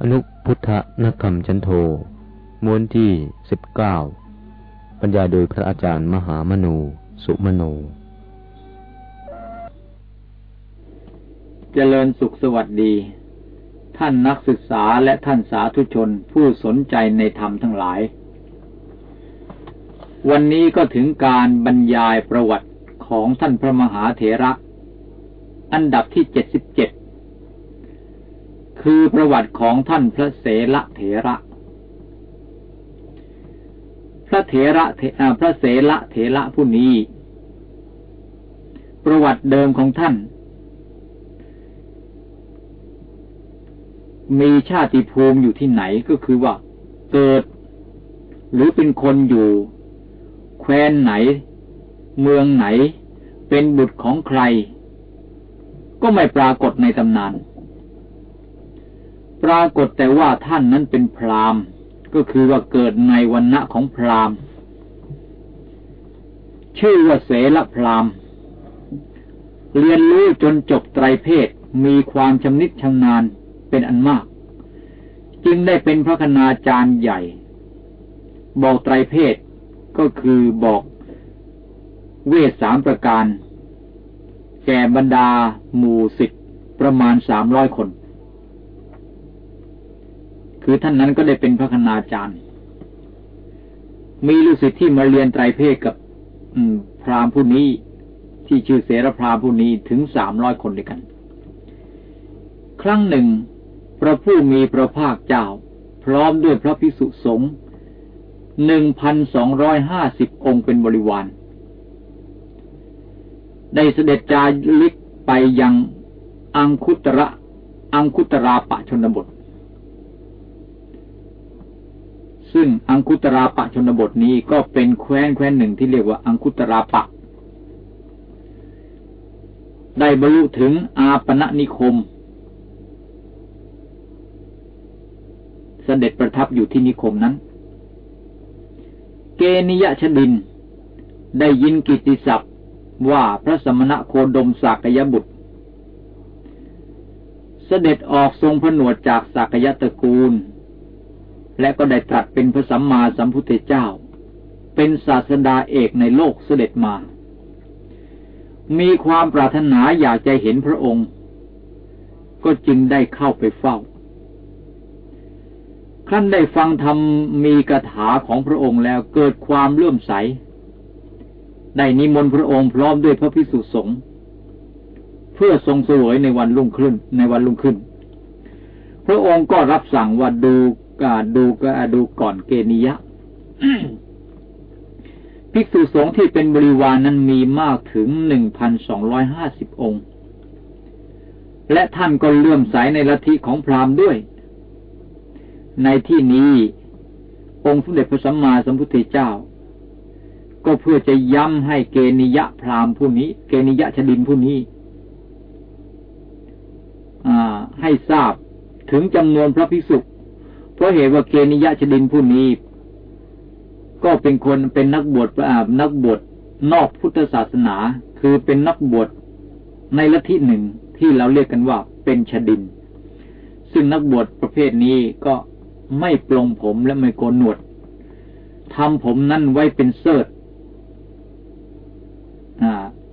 อนุพุทธนักคำชันโทม้วนที่สิบเก้าบรรยาโดยพระอาจารย์มหามนู สุมโนเจริญสุขสวัสดี ท่านนักศึกษาและท่านสาธุชนผู้สนใจในธรรมทั้งหลาย วันนี้ก็ถึงการบรรยายประวัติของท่านพระมหาเถระ อันดับที่เจ็ดสิบเจ็ด คือประวัติของท่านพระเสละเถระ พระเถระพระเสละเถระผู้นี้ ประวัติเดิมของท่าน มีชาติภูมิอยู่ที่ไหนก็คือว่าเกิด หรือเป็นคนอยู่ แคว้นไหน เมืองไหน เป็นบุตรของใคร ก็ไม่ปรากฏในตำนาน ปรากฏแต่ว่าท่านนั้นเป็นพราหมณ์ ก็คือว่าเกิดในวันณะของพราหมณ์ ชื่อว่าเสละพราหมณ์ เรียนรู้จนจบไตรเพศมีความชำนิชำนาญเป็นอันมาก จึงได้เป็นพระคณาจารย์ใหญ่ บอกไตรเพศก็คือบอกเวทสามประการ แก่บรรดาหมู่สิทธิ์ประมาณสามร้อยคน คือท่านนั้นก็ได้เป็นพระคณาจารย์ มีลูกศิษย์ที่มาเรียนไตรเพศกับพราหมณ์ผู้นี้ที่ชื่อเสรพราหมณ์ผู้นี้ถึงสามร้อยคนด้วยกัน ครั้งหนึ่ง พระผู้มีพระภาคเจ้า พร้อมด้วยพระพิสุสงฆ์หนึ่งพันสองร้อยห้าสิบองค์เป็นบริวาร ได้เสด็จจาริกไปยังอังคุตระอังคุตราปะชนบท ซึ่งอังคุตราปะชนบทนี้ก็เป็นแคว้นแคว้นหนึ่งที่เรียกว่าอังคุตราปะ ได้บรรลุถึงอาปณะนิคม เสด็จประทับอยู่ที่นิคมนั้น เกนิยชดิน ได้ยินกิติศัพท์ว่าพระสมณะโคดมสากยบุตร เสด็จออกทรงผนวดจากสากยตระกูล และก็ได้ตรัสเป็นพระสัมมาสัมพุทธเจ้า เป็นศาสดาเอกในโลกเสด็จมา มีความปรารถนาอยากจะเห็นพระองค์ ก็จึงได้เข้าไปเฝ้าขั้นได้ฟังธรรมมีกถาของพระองค์แล้วเกิดความเลื่อมใส ได้นิมนต์พระองค์พร้อมด้วยพระพิสุสงฆ์เพื่อทรงสวยในวันรุ่งขึ้นในวันรุ่งขึ้น พระองค์ก็รับสั่งว่าดู ดูก็ดูก่อนเกนิยะภิกษุสงฆ์ที่เป็นบริวารนนั้นมีมากถึงหนึ่งพันสองร้อยห้าสิบองค์ และท่านก็เลื่อมใสในลัทธิของพราหมณ์ด้วย ในที่นี้ องค์สมเด็จพระสัมมาสัมพุทธเจ้า ก็เพื่อจะย้ำให้เกนิยะพราหมณ์ผู้นี้ เกนิยะชดินผู้นี้ให้ทราบถึงจำนวนพระภิกษุ เพราะเหตุว่าเกนิยะชดินผู้นี้ ก็เป็นคนเป็นนักบวชอาบนักบวชนอกพุทธศาสนา คือเป็นนักบวชในลัทธิหนึ่งที่เราเรียกกันว่าเป็นชดิน ซึ่งนักบวชประเภทนี้ก็ไม่ปลงผมและไม่โกนหนวดทำผมนั่นไว้เป็นเสิร์ต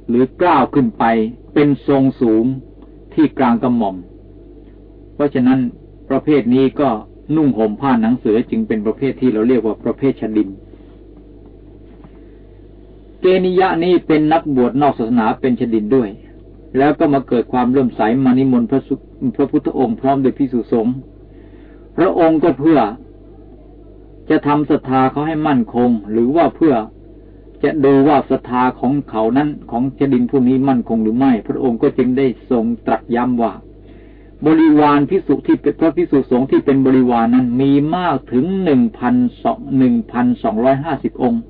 หรือกล้าวขึ้นไปเป็นทรงสูงที่กลางกระหม่อม เพราะฉะนั้นประเภทนี้ก็ นุ่งห่มผ้าหนังเสือจึงเป็นประเภทที่เราเรียกว่าประเภทชดิน เกนิยะนี้เป็นนักบวชนอกศาสนาเป็นชดินด้วย แล้วก็มาเกิดความเริ่มใสมานิมนต์พระพระพุทธองค์พร้อมด้วยพิสุสงฆ์พระองค์ก็เพื่อ จะทำศรัทธาเขาให้มั่นคง หรือว่าเพื่อจะดูว่าศรัทธาของเขานั้นของชดินผู้นี้มั่นคงหรือไม่ พระองค์ก็จึงได้ทรงตรัสย้ำว่า บริวารพิสุที่เป็นพระพิสุสงฆ์ที่เป็นบริวารนั้นมีมากถึงหนึ่งพันสองหนึ่งพันสองร้อยห้าสิบองค์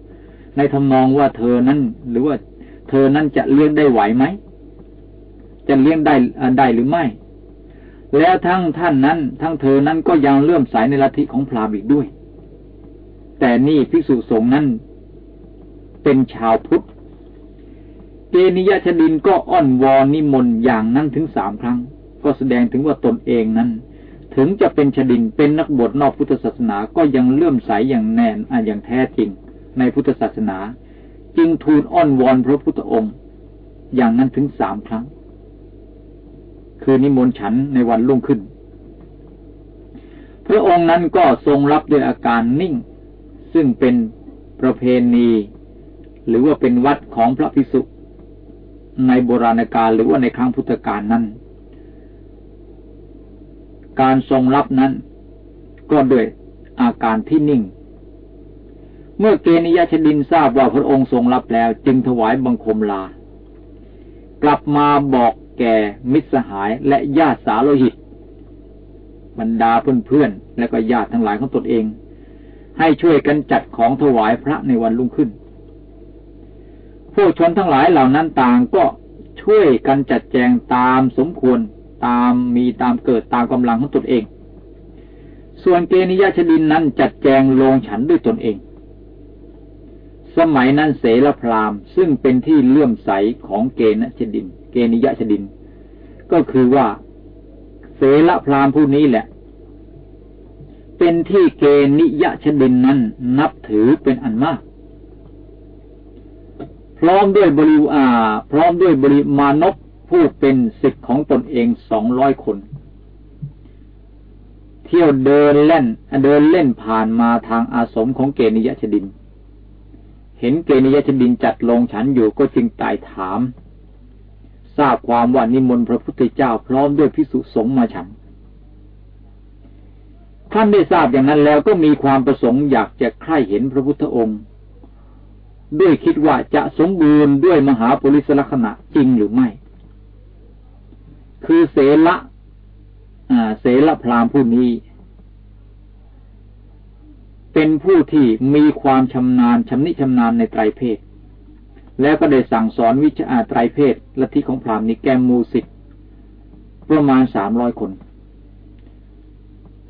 ในทำนองว่าเธอนั้น หรือว่าเธอนั้นจะเลี้ยงได้ไหวไหมจะเลี้ยงได้ได้หรือไม่ แล้วทั้งท่านนั้น ทั้งเธอนั้นก็ยังเลื่อมใสในลัทธิของพราหมณ์อีกด้วย แต่นี่พิสุสงฆ์นั้น เป็นชาวพุทธเกนิยชดินก็อ้อนวอนนิมนต์อย่างนั้นถึงสามครั้ง ก็แสดงถึงว่าตนเองนั้น ถึงจะเป็นชดินเป็นนักบวชนอกพุทธศาสนาก็ยังเลื่อมใสอย่างแน่นอย่างแท้จริง ในพุทธศาสนา จึงทูลอ้อนวอนพระพุทธองค์ อย่างนั้นถึงสามครั้ง คือนิมนต์ฉันในวันรุ่งขึ้น พระองค์นั้นก็ทรงรับด้วยอาการนิ่ง ซึ่งเป็นประเพณี หรือว่าเป็นวัดของพระภิกษุในโบราณกาลหรือว่าในครั้งพุทธกาลนั้น การทรงรับนั้น ก็ด้วยอาการที่นิ่ง เมื่อเกณิยชดินทราบว่าพระองค์ทรงรับแล้ว จึงถวายบังคมลา กลับมาบอกแก่มิตรสหายและญาติสาโลหิต บรรดาเพื่อนๆและก็ญาติทั้งหลายของตนเอง ให้ช่วยกันจัดของถวายพระในวันรุ่งขึ้นผู้ชนทั้งหลายเหล่านั้นต่างก็ช่วยกันจัดแจงตามสมควร ตามมีตามเกิดตามกำลังของตนเอง ส่วนเกณิยชดินนั้นจัดแจงลงฉันด้วยตนเอง สมัยนั้นเสลพราหม์ซึ่งเป็นที่เลื่อมใสของเกณชดิน เกณิยชดิน ก็คือว่าเสลพราหมผู้นี้แหละ เป็นที่เกณิยชดินนั้นนับถือเป็นอันมากพร้อมด้วยบริอาพร้อมด้วยบริมานพ ผู้เป็นสิทธิ์ของตนเองสองร้อยคน เที่ยวเดินเล่นเดินเล่นผ่านมาทางอาสมของเกณิยชดิน เห็นเกณิยชดินจัดลงฉันอยู่ก็จึงตายถาม ทราบความว่านิมนต์พระพุทธเจ้าพร้อมด้วยพิสุสงมาฉันท่านได้ทราบอย่างนั้นแล้วก็มีความประสงค์อยากจะใคร่เห็นพระพุทธองค์ ด้วยคิดว่าจะสมบูรณ์ด้วยมหาปริสลักษณะจริงหรือไม่ คือเสละเสละพรามผู้นี้ เป็นผู้ที่มีความชำนาญชำนิชำนาญในไตรเพศ แล้วก็ได้สั่งสอนวิชาไตรเพศลัทธิของพรามนี้แกมมูสิทธ์ประมาณสามร้อยคน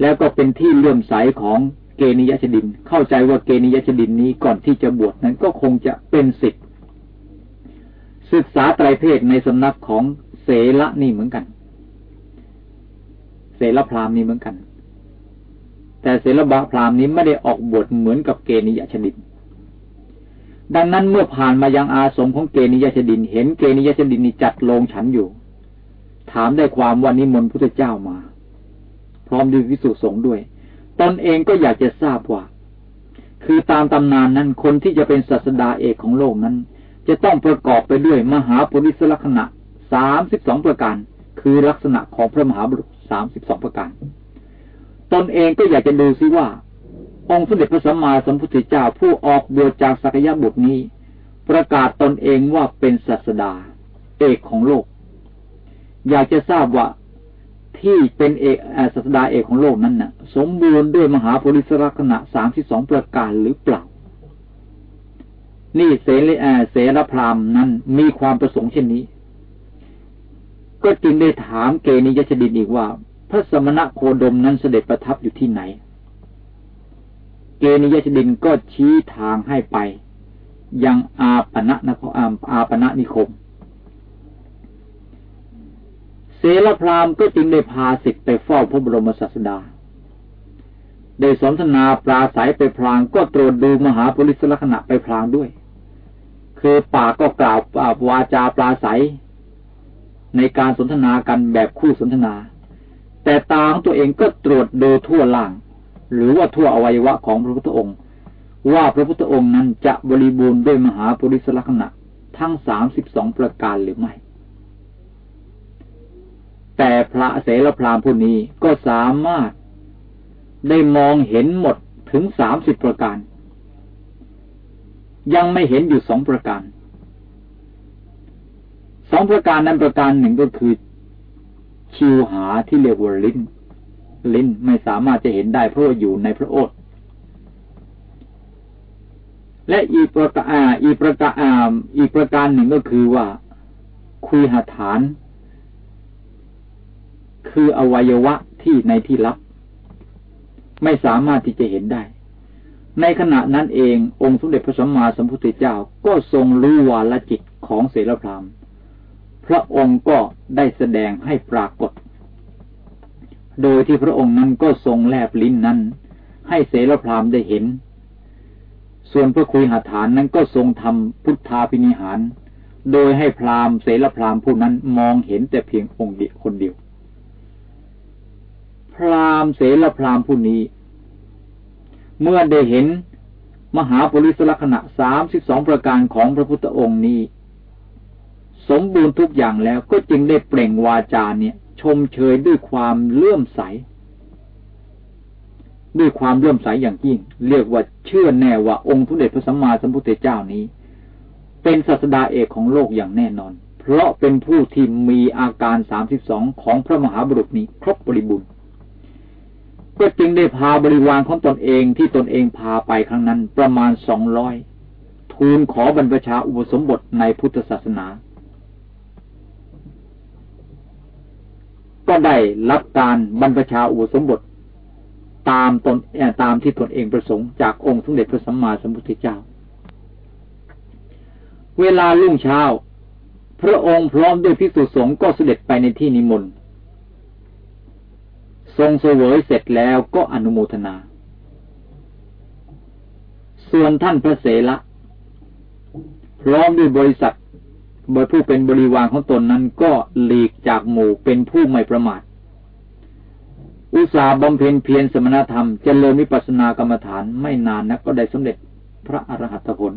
แล้วก็เป็นที่เลื่อมใสของเกณิยชดิน เข้าใจว่าเกณิยชดินนี้ก่อนที่จะบวชนั้นก็คงจะเป็นสิทธิ์ศึกษาไตรเพศในสำนักของ เสละนี่เหมือนกัน เสละพรามนี่เหมือนกัน แต่เสละบะพรามนี้ไม่ได้ออกบวชเหมือนกับเกณิยชดินดังนั้นเมื่อผ่านมายังอาสมของเกณิยชดิน เห็นเกณิยชดินนี่จัดโลงฉันอยู่ ถามได้ความว่านิมนต์พุทธเจ้ามา พร้อมด้วยวิสุสงฆ์ด้วย ตนเองก็อยากจะทราบว่า คือตามตำนานนั้นคนที่จะเป็นศาสดาเอกของโลกนั้น จะต้องประกอบไปด้วยมหาปุริสลักษณะ สามสิบสองประการ คือลักษณะของพระมหาบุรุษสามสิบสองประการ ตนเองก็อยากจะดูซิว่า องค์สมเด็จพระสัมมาสัมพุทธเจ้าผู้ออกบวชจากสักยะบุตรนี้ ประกาศตนเองว่าเป็นศาสดา เอกของโลก อยากจะทราบว่าที่เป็นเอกศาสดาเอกของโลกนั้นน่ะ สมบูรณ์ด้วยมหาภริสลักษณะสามสิบสองประการหรือเปล่า นี่เสรเสรพรามนั้นมีความประสงค์เช่นนี้ ก็จึงได้ถามเกณิยชดินอีกว่า พระสมณะโคดมนั้นเสด็จประทับอยู่ที่ไหน เกณิยชดินก็ชี้ทางให้ไป ยังอาปณะนครอาปณะนิคมเสลพรามก็จึงได้พาสิทธิ์ไปเฝ้าพระบรมศาสดา ได้สนทนาปราศัยไปพลางก็ตรวจดูมหาปริศลักษณะไปพลางด้วย คือปากก็กล่าววาจาปราศัย ในการสนทนากันแบบคู่สนทนา แต่ตาของตัวเองก็ตรวจดูทั่วล่าง หรือว่าทั่วอวัยวะของพระพุทธองค์ ว่าพระพุทธองค์นั้นจะบริบูรณ์ด้วยมหาปริศลักษณะทั้งสามสิบสองประการหรือไม่ แต่พระเสรพรามผู้นี้ก็สามารถได้มองเห็นหมดถึงสามสิบประการ ยังไม่เห็นอยู่สองประการ สองประการนั้นประการหนึ่งก็คือ ชิวหาที่เรียกว่าลิ้น ลิ้นไม่สามารถจะเห็นได้เพราะอยู่ในพระโอษฐ์และอีกประการอีกประการอีกประการหนึ่งก็คือว่า คุยหาฐาน คืออวัยวะที่ในที่ลับ ไม่สามารถที่จะเห็นได้ ในขณะนั้นเององค์สมเด็จพระสัมมาสัมพุทธเจ้าก็ทรงรู้วาลจิตของเสรพราม พระองค์ก็ได้แสดงให้ปรากฏ โดยที่พระองค์นั้นก็ทรงแลบลิ้นนั้น ให้เสรพรามได้เห็น ส่วนพระคุยหาฐานนั้นก็ทรงทำพุทธาพินิหาร โดยให้พรามเสรพรามผู้นั้นมองเห็นแต่เพียงองค์เดียวคนเดียว พรามเสรพรามผู้นี้ เมื่อได้เห็นมหาปริศลักษณะสามสิบสองประการของพระพุทธองค์นี้ สมบูรณ์ทุกอย่างแล้วก็จึงได้เปล่งวาจาเนี่ย ชมเชยด้วยความเลื่อมใส ด้วยความเลื่อมใสอย่างยิ่ง เรียกว่าเชื่อแน่ว่าองค์ทุเดชพระสัมมาสัมพุทธเจ้านี้ เป็นศาสดาเอกของโลกอย่างแน่นอน เพราะเป็นผู้ที่มีอาการสามสิบสองของพระมหาบุรุษนี้ครบบริบูรณ์ก็จึงได้พาบริวารของตนเองที่ตนเองพาไปครั้งนั้นประมาณสองร้อยทูลขอบรรพชาอุปสมบทในพุทธศาสนา ก็ได้รับการบรรพชาอุปสมบท ตามตนตามที่ตนเองประสงค์จากองค์สมเด็จพระสัมมาสัมพุทธเจ้า เวลาลุ่งเช้า พระองค์พร้อมด้วยภิกษุสงฆ์ก็เสด็จไปในที่นิมนต์ทรงเสวยเสร็จแล้วก็อนุโมทนา ส่วนท่านพระเสละพร้อมด้วยบริษัท บริผู้เป็นบริวารของตนนั้นก็หลีกจากหมู่เป็นผู้ไม่ประมาท อุตสาบำเพ็ญเพียรสมณธรรมจเจริญวิปัสสนากรรมฐานไม่นานนักก็ได้สำเร็จพระอรหัตผล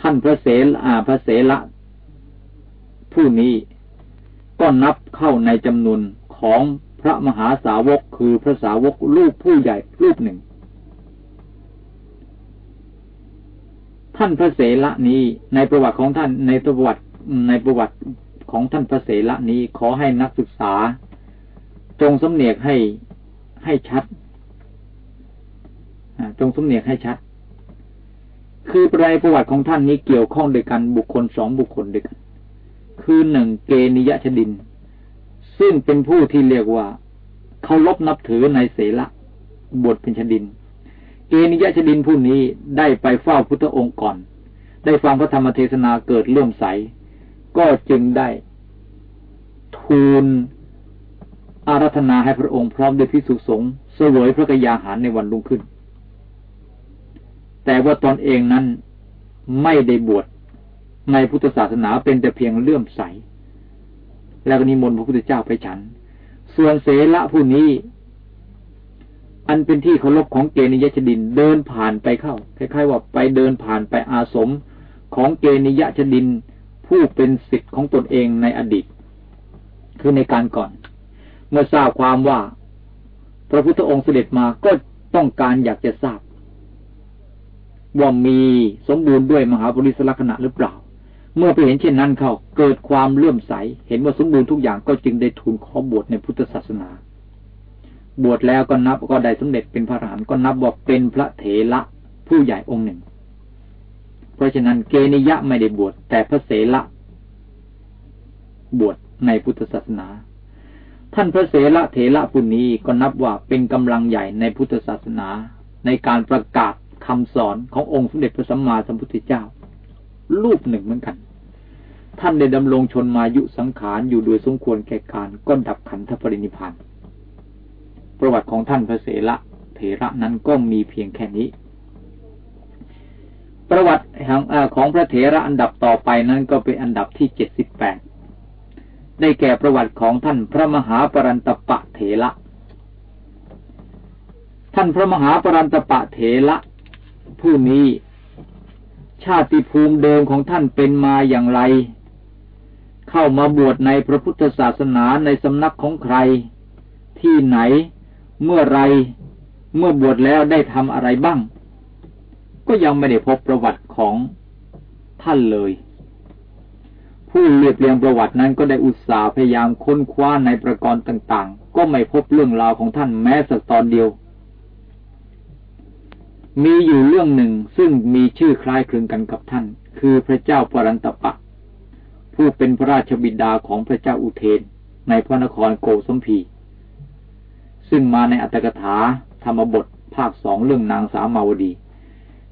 ท่านพระเสลอาพระเสละผู้นี้ก็นับเข้าในจำนวนของพระมหาสาวกคือพระสาวกรูปผู้ใหญ่รูปหนึ่ง ท่านพระเสละนี้ในประวัติของท่านในประวัติในประวัติของท่านพระเสละนี้ขอให้นักศึกษา จงสำเนียกให้ให้ชัดจงสำเนียกให้ชัด คือประประวัติของท่านนี้เกี่ยวข้องด้วยกันบุคคลสองบุคคลด้วยกัน คือหนึ่งเกนิยชดิน ซึ่งเป็นผู้ที่เรียกว่าเขาลบนับถือในเสละบทเป็นชดิน เกนิยชดินผู้นี้ได้ไปเฝ้าพุทธองค์ก่อน ได้ฟังพระธรรมเทศนาเกิดเลื่อมใส ก็จึงได้ทูลอารัธนาให้พระองค์พร้อมด้วยพิสุสงฆ์เสวยพระกยาหารในวันรุ่งขึ้น แต่ว่าตอนเองนั้นไม่ได้บวชในพุทธศาสนาเป็นแต่เพียงเลื่อมใส แล้วก็นิมนต์พระพุทธเจ้าไปฉัน ส่วนเสละผู้นี้ อันเป็นที่เคารพของเกณิยชดินเดินผ่านไปเข้าคล้ายๆว่าไปเดินผ่านไปอาสมของเกณิยชดิน ผู้เป็นสิทธิ์ของตนเองในอดีต คือในการก่อน เมื่อทราบความว่า พระพุทธองค์เสด็จมาก็ต้องการอยากจะทราบ ว่ามีสมบูรณ์ด้วยมหาบริสลักษณะหรือเปล่า เมื่อไปเห็นเช่นนั้นเขาเกิดความเลื่อมใส เห็นว่าสมบูรณ์ทุกอย่างก็จึงได้ทูลขอบวชในพุทธศาสนา บวชแล้วก็นับก็ได้สำเร็จเป็นพระอรหันต์ก็นับว่าเป็นพระเถระผู้ใหญ่องค์หนึ่ง เพราะฉะนั้นเกณิยะไม่ได้บวชแต่พระเสละบวชในพุทธศาสนา ท่านพระเสละเถระผู้นี้ก็นับว่าเป็นกำลังใหญ่ในพุทธศาสนา ในการประกาศคำสอนขององค์สมเด็จพระสัมมาสัมพุทธเจ้า รูปหนึ่งเหมือนกัน ท่านได้ดำรงชนมายุสังขารอยู่โดยสมควรแก่การก้นดับขันธปรินิพาน ประวัติของท่านพระเสละเถระนั้นก็มีเพียงแค่นี้ ประวัติของพระเถระอันดับต่อไปนั้นก็เป็นอันดับที่เจ็ดสิบแปดได้แก่ประวัติของท่านพระมหาปรันตปะเถระ ท่านพระมหาปรันตปะเถระ ผู้นี้ชาติภูมิเดิมของท่านเป็นมาอย่างไร เข้ามาบวชในพระพุทธศาสนาในสำนักของใคร ที่ไหน เมื่อไรเมื่อบวชแล้วได้ทำอะไรบ้าง ก็ยังไม่ได้พบประวัติของท่านเลย ผู้เรียบเรียงประวัตินั้นก็ได้อุตส่าห์พยายามค้นคว้าในประกรณ์ต่าง ๆ ก็ไม่พบเรื่องราวของท่านแม้สักตอนเดียว มีอยู่เรื่องหนึ่งซึ่งมีชื่อคล้ายคลึงกันกับท่าน คือพระเจ้าปรันตปะ ผู้เป็นพระราชบิดาของพระเจ้าอุเทนในพระนครโกสมพี ซึ่งมาในอัตถกถาธรรมบทภาคสองเรื่องนางสาวมาวดี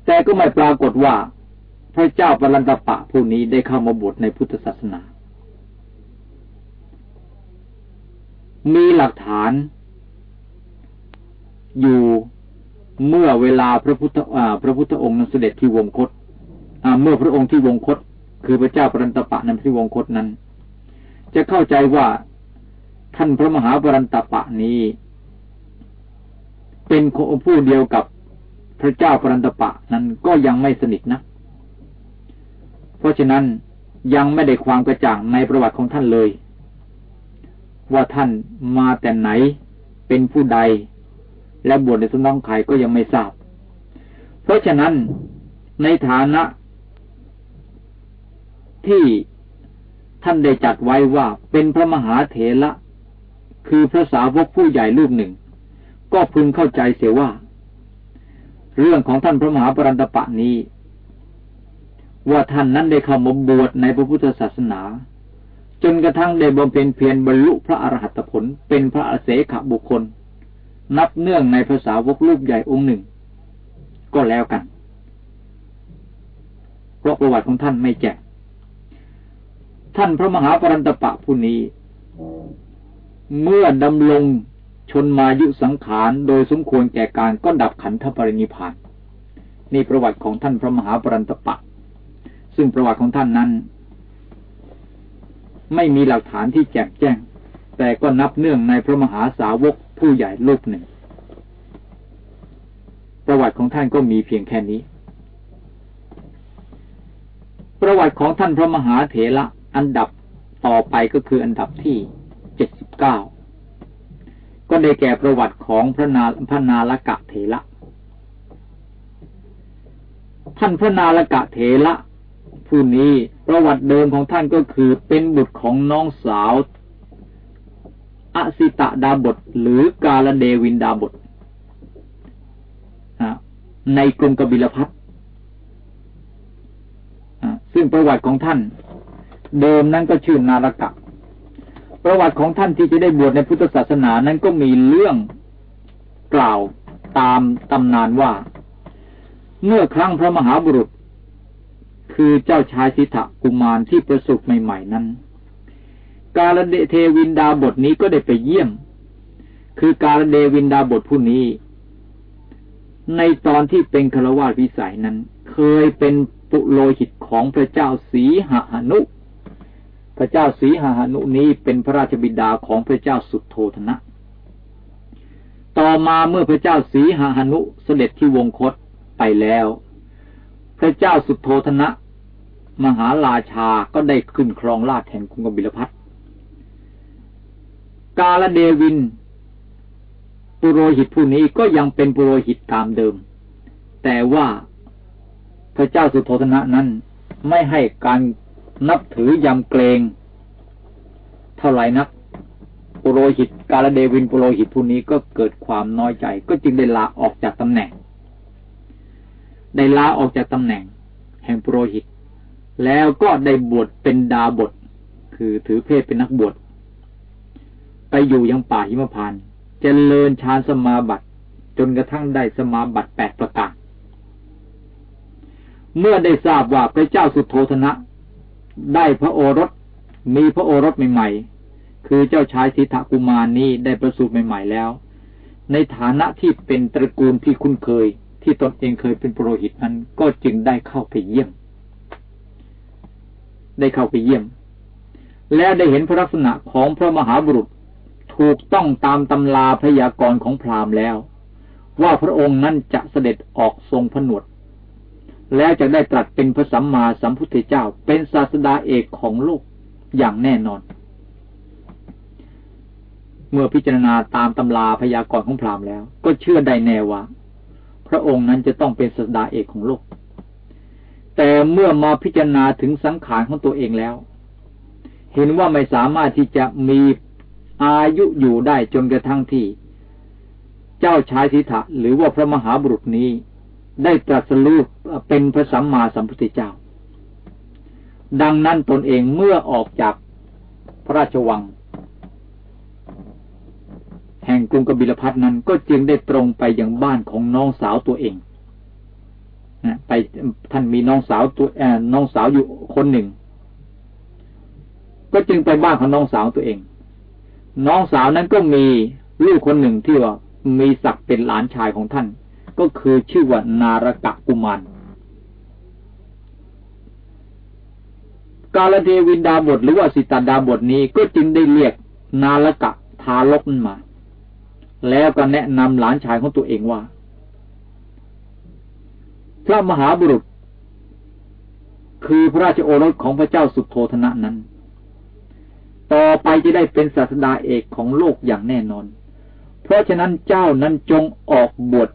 แต่ก็ไม่ปรากฏว่า พระเจ้าปรันตปะผู้นี้ได้เข้ามาบวชในพุทธศาสนา มีหลักฐานอยู่เมื่อเวลาพระพุทธพระพุทธองค์นั้นเสด็จที่วงคตเมื่อพระองค์ที่วงคต คือพระเจ้าปรันตปะนั้นที่วงคตนั้น จะเข้าใจว่าท่านพระมหาปรันตปะนี้ เป็นผู้เดียวกับพระเจ้าปรันตปะนั้นก็ยังไม่สนิทนะ เพราะฉะนั้นยังไม่ได้ความกระจ่างในประวัติของท่านเลย ว่าท่านมาแต่ไหนเป็นผู้ใด และบวชในสนองไข่ก็ยังไม่ทราบ เพราะฉะนั้นในฐานะ ที่ท่านได้จัดไว้ว่าเป็นพระมหาเถระคือพระสาวกผู้ใหญ่รูปหนึ่ง ก็พึงเข้าใจเสียว่า เรื่องของท่านพระมหาปรันตปะนี้ ว่าท่านนั้นได้เข้ามาบวชในพระพุทธศาสนา จนกระทั่งได้บำเพ็ญเพียรบรรลุพระอรหัตผลเป็นพระอเสขบุคคล นับเนื่องในภาษาวกลูกใหญ่องค์หนึ่ง ก็แล้วกันเพราะประวัติของท่านไม่แจ้งท่านพระมหาปรันตปะผู้นี้ เมื่อดำลง ชนมายุสังขารโดยสมควรแก่การก็ดับขันธปรินิพานนี่ประวัติของท่านพระมหาปรันตปะ ซึ่งประวัติของท่านนั้น ไม่มีหลักฐานที่แจ่มแจ้ง แต่ก็นับเนื่องในพระมหาสาวกผู้ใหญ่รูปหนึ่ง ประวัติของท่านก็มีเพียงแค่นี้ ประวัติของท่านพระมหาเถระอันดับต่อไปก็คืออันดับที่เจ็ดสิบเก้า ก็ได้แก่ประวัติของพระนาพระนาลกะเถระท่านพระนาลกะเถระผู้นี้ประวัติเดิมของท่านก็คือเป็นบุตรของน้องสาวอสิตะดาบทหรือกาลเดวินดาบทในกรุงกบิลพัทซึ่งประวัติของท่าน เดิมนั้นก็ชื่อนาลกะ ประวัติของท่านที่จะได้บวชในพุทธศาสนานั้นก็มีเรื่องกล่าวตามตำนานว่า เมื่อครั้งพระมหาบุรุษ คือเจ้าชายสิทธะกุมารที่ประสบใหม่ ๆ นั้น กาลเดเทวินดาบทนี้ก็ได้ไปเยี่ยม คือกาลเดวินดาบทผู้นี้ ในตอนที่เป็นคารวาสวิสัยนั้น เคยเป็นปุโรหิตของพระเจ้าสีหหนุ พระเจ้าสีหานุนี้เป็นพระราชบิดาของพระเจ้าสุดโทธนะ ต่อมาเมื่อพระเจ้าสีหานุเสด็จที่วงคตไปแล้ว พระเจ้าสุดโทธนะ มหาราชาก็ได้ขึ้นครองราชแห่งกรุงกบิลพัทกาลเดวิน ปุโรหิตผู้นี้ก็ยังเป็นปุโรหิตตามเดิม แต่ว่าพระเจ้าสุโธธนะนั้นไม่ให้การ นับถือยำเกรง เท่าไหร่นัก ปุโรหิต กาลเดวินปุโรหิตผู้นี้ก็เกิดความน้อยใจ ก็จึงได้ลาออกจากตำแหน่ง ได้ลาออกจากตำแหน่ง แห่งปุโรหิต แล้วก็ได้บวชเป็นดาบท คือถือเพศเป็นนักบวชไปอยู่ยังป่าหิมพานต์เจริญฌานสมาบัติ จนกระทั่งได้สมาบัติแปดประการเมื่อได้ทราบว่าพระเจ้าสุโธธนะ ได้พระโอรส มีพระโอรสใหม่ๆ คือเจ้าชายสิทธกุมารนี้ได้ประสูติใหม่ๆแล้ว ในฐานะที่เป็นตระกูลที่คุ้นเคย ที่ตนเองเคยเป็นปรหิตนั้นก็จึงได้เข้าไปเยี่ยม ได้เข้าไปเยี่ยม แล้วได้เห็นพระลักษณะของพระมหาบุรุษถูกต้องตามตำราพยากรณ์ของพราหมณ์แล้ว ว่าพระองค์นั้นจะเสด็จออกทรงผนวด แล้วจะได้ตรัสเป็นพระสัมมาสัมพุทธเจ้า เป็นศาสดาเอกของโลกอย่างแน่นอน เมื่อพิจารณาตามตำราพยากรณ์ของพราหมณ์แล้ว ก็เชื่อได้แน่ว่าพระองค์นั้นจะต้องเป็นศาสดาเอกของโลก แต่เมื่อมาพิจารณาถึงสังขารของตัวเองแล้ว เห็นว่าไม่สามารถที่จะมีอายุอยู่ได้จนกระทั่งที่ เจ้าชายสิทธะหรือว่าพระมหาบุรุษนี้ ได้ตรัสรู้เป็นพระสัมมาสัมพุทธเจ้า ดังนั้นตนเองเมื่อออกจากพระราชวัง แห่งกรุงกบิลพัทนั้นก็จึงได้ตรงไปยังบ้านของน้องสาวตัวเองนะไปท่านมีน้องสาวตัวแอน้องสาวอยู่คนหนึ่ง ก็จึงไปบ้านของน้องสาวตัวเอง น้องสาวนั้นก็มีลูกคนหนึ่งที่ว่ามีศักดิ์เป็นหลานชายของท่าน ก็คือชื่อว่านารกะกุมารกาลเทวินดาบทหรือว่าสิตาดาบทนี้ก็จึงได้เรียกนารกะทารกนั้นมา แล้วก็แนะนำหลานชายของตัวเองว่า พระมหาบุรุษ คือพระราชโอรสของพระเจ้าสุโธธนะนั้น ต่อไปจะได้เป็นศาสดาเอกของโลกอย่างแน่นอน เพราะฉะนั้นเจ้านั้นจงออกบวช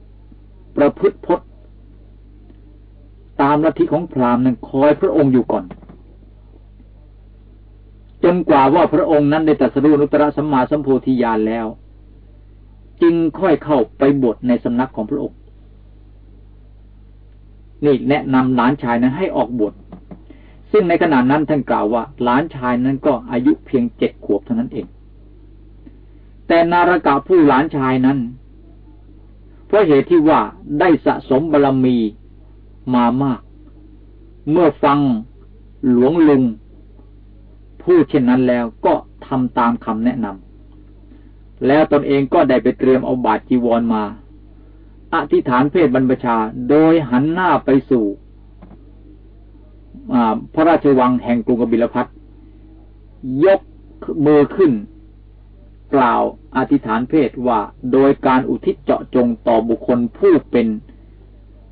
ประพฤติพจน์ ตามลัทธิของพราหมณ์นั้นคอยพระองค์อยู่ก่อน จนกว่าว่าพระองค์นั้นได้ตรัสรู้นุตตรสัมมาสัมโพธิญาณแล้ว จึงค่อยเข้าไปบวชในสำนักของพระองค์นี่แนะนำหลานชายนั้นให้ออกบวชซึ่งในขณะนั้นท่านกล่าวว่าหลานชายนั้นก็อายุเพียงเจ็ดขวบเท่านั้นเอง แต่นารกาผู้หลานชายนั้น เพราะเหตุที่ว่าได้สะสมบารรมีมามาก เมื่อฟังหลวงลุงพูดเช่นนั้นแล้วก็ทำตามคำแนะนำแล้วตนเองก็ได้ไปเตรียมเอาบาตรจีวรมา อธิษฐานเพศบรรพชาโดยหันหน้าไปสู่พระราชวังแห่งกรุงกบิลพัทยกมือขึ้น กล่าวอธิษฐานเพศว่าโดยการอุทิศเจาะจงต่อบุคคลผู้เป็น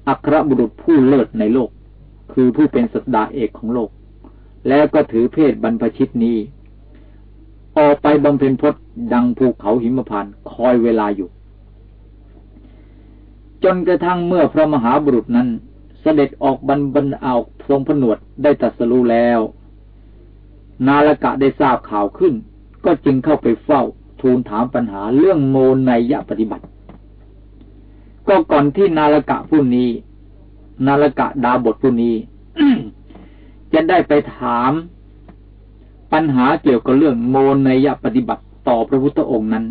อัครบุรุษผู้เลิศในโลก คือผู้เป็นสัตดาเอกของโลก แล้วก็ถือเพศบรรพชิตนี้ ออกไปบำเพ็ญพจน์ดังภูเขาหิมพานคอยเวลาอยู่ จนกระทั่งเมื่อพระมหาบุรุษนั้นเสด็จออกบรรบรรเอาทรงผนวดได้ตัดสรู้แล้ว นาลกะได้ทราบข่าวขึ้น ก็จึงเข้าไปเฝ้า ทูลถามปัญหาเรื่องโมนในยะปฏิบัติ ก็ก่อนที่นาลกะผู้นี้ นาลกะดาบทผู้นี้จะได้ไปถามปัญหาเกี่ยวกับเรื่องโมนในยะปฏิบัติต่อพระพุทธองค์นั้น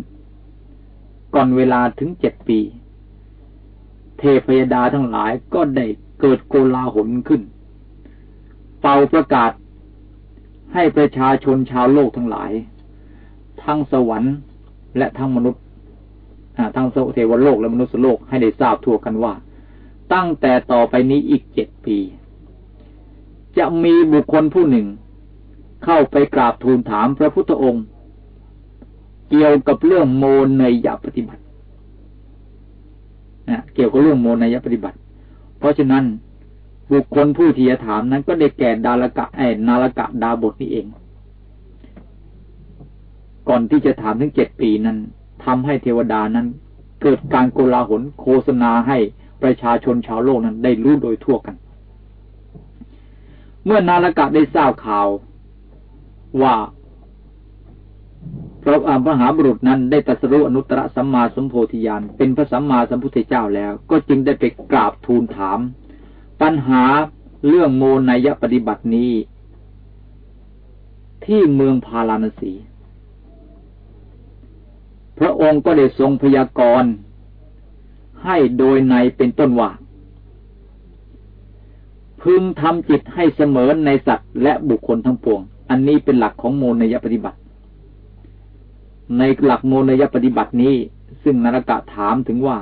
ก่อนเวลาถึงเจ็ดปี เทพยดาทั้งหลายก็ได้เกิดโกลาหลขึ้น เป่าประกาศให้ประชาชนชาวโลกทั้งหลาย ทั้งสวรรค์ และทั้งมนุษย์ทั้งเทวโลกและมนุษย์โลกให้ได้ทราบทั่วกันว่า ตั้งแต่ต่อไปนี้อีกเจ็ดปี จะมีบุคคลผู้หนึ่ง เข้าไปกราบทูลถามพระพุทธองค์ เกี่ยวกับเรื่องโมนในยปฏิบัติเกี่ยวกับเรื่องโมนในยปฏิบัติ เพราะฉะนั้นบุคคลผู้ที่จะถามนั้นก็ได้แก่ดาลกะไอ้นาลกะดาบทนี่เอง ก่อนที่จะถามถึงเจ็ดปีนั้นทำให้เทวดานั้น เกิดการโกลาหลโฆษณาให้ประชาชนชาวโลกนั้นได้รู้โดยทั่วกัน เมื่อนาลกะได้ทราบข่าวว่าพระมหาบุรุษนั้นได้ตรัสรู้อนุตตรสัมมาสัมโพธิญาณเป็นพระสัมมาสัมพุทธเจ้าแล้ว ก็จึงได้ไปกราบทูลถาม ปัญหาเรื่องโมนายปฏิบัตินี้ ที่เมืองพาราณสี พระองค์ก็ได้ทรงพยากรณ์ให้โดยในเป็นต้นว่า พึงทำจิตให้เสมอในสัตว์และบุคคลทั้งปวง อันนี้เป็นหลักของโมนยปฏิบัติ ในหลักโมนยปฏิบัตินี้ ซึ่งนรกะถามถึงว่า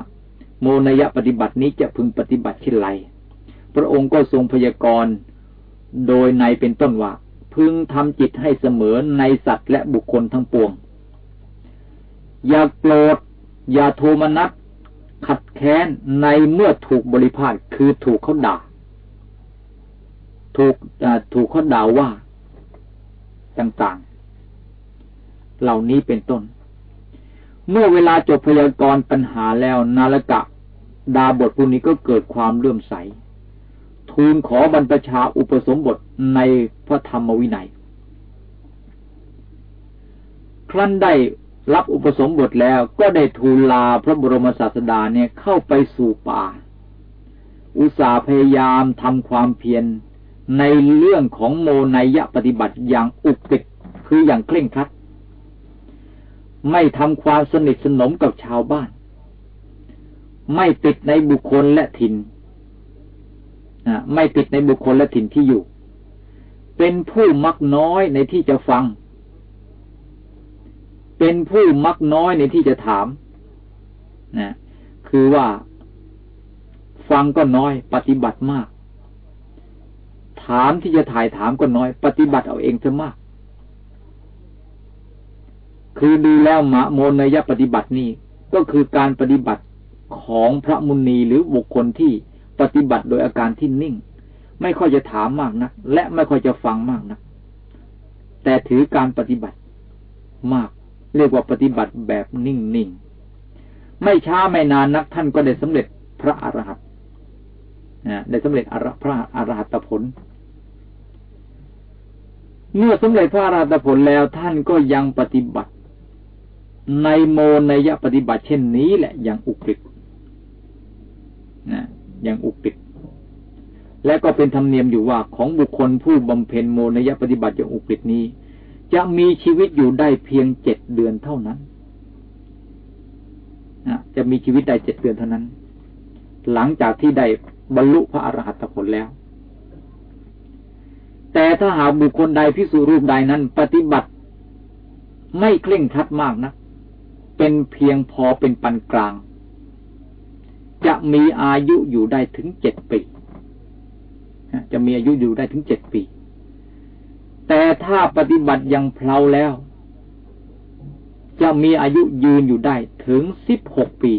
โมนยปฏิบัตินี้จะพึงปฏิบัติเช่นไร พระองค์ก็ทรงพยากรณ์โดยในเป็นต้นว่า พึงทำจิตให้เสมอในสัตว์และบุคคลทั้งปวง อย่าโกรธอย่าโทมนัสขัดแค้นในเมื่อถูกบริพาทคือถูกเขาด่า ถูกถูกเขาด่าว่า ต่างๆ เหล่านี้เป็นต้น เมื่อเวลาจบพยากรณ์ปัญหาแล้วนาลกะ ดาบทผู้นี้ก็เกิดความเลื่อมใส ทูลขอบรรพชาอุปสมบทในพระธรรมวินัย ครั้นได้ รับอุปสมบทแล้วก็ได้ทูลลาพระบรมศาสดาเนี่ยเข้าไปสู่ป่า อุตสาพยายามทำความเพียรในเรื่องของโมนยะปฏิบัติอย่างอุกฤษคืออย่างเคร่งครัด ไม่ทำความสนิทสนมกับชาวบ้าน ไม่ติดในบุคคลและถิ่นไม่ติดในบุคคลและถิ่นที่อยู่ เป็นผู้มักน้อยในที่จะฟัง เป็นผู้มักน้อยในที่จะถามนะคือว่าฟังก็น้อย ปฏิบัติมาก ถามที่จะถ่ายถามก็น้อย ปฏิบัติเอาเองจะมาก คือดูแล้วมะโมนยปฏิบัตินี่ก็คือการปฏิบัติของพระมุนีหรือบุคคลที่ปฏิบัติโดยอาการที่นิ่ง ไม่ค่อยจะถามมากนะและไม่ค่อยจะฟังมากนะแต่ถือการปฏิบัติมาก เรียกว่าปฏิบัติแบบนิ่งๆ ไม่ช้าไม่นานนักท่านก็ได้สำเร็จพระอรหันต์ได้สำเร็จพระอรหัตผล เมื่อสำเร็จพระอรหัตผลแล้วท่านก็ยังปฏิบัติ ในโมนยปฏิบัติเช่นนี้แหละอยังอุกฤษนะยังอุกฤษและก็เป็นธรรมเนียมอยู่ว่าของบุคคลผู้บำเพ็ญโมนยปฏิบัติอย่างอุกฤษนี้ จะมีชีวิตอยู่ได้เพียงเจ็ดเดือนเท่านั้นะจะมีชีวิตได้เจ็ดเดือนเท่านั้น หลังจากที่ได้บรรลุพระอรหัตผลแล้ว แต่ถ้าหากบุคคลใดพิสูรูปใดนั้น ปฏิบัติไม่เคร่งครัดมากนะ เป็นเพียงพอเป็นปานกลาง จะมีอายุอยู่ได้ถึงเจ็ดปี จะมีอายุอยู่ได้ถึงเจ็ดปี แต่ถ้าปฏิบัติยังเพลาแล้ว จะมีอายุยืนอยู่ได้ถึงสิบหกปี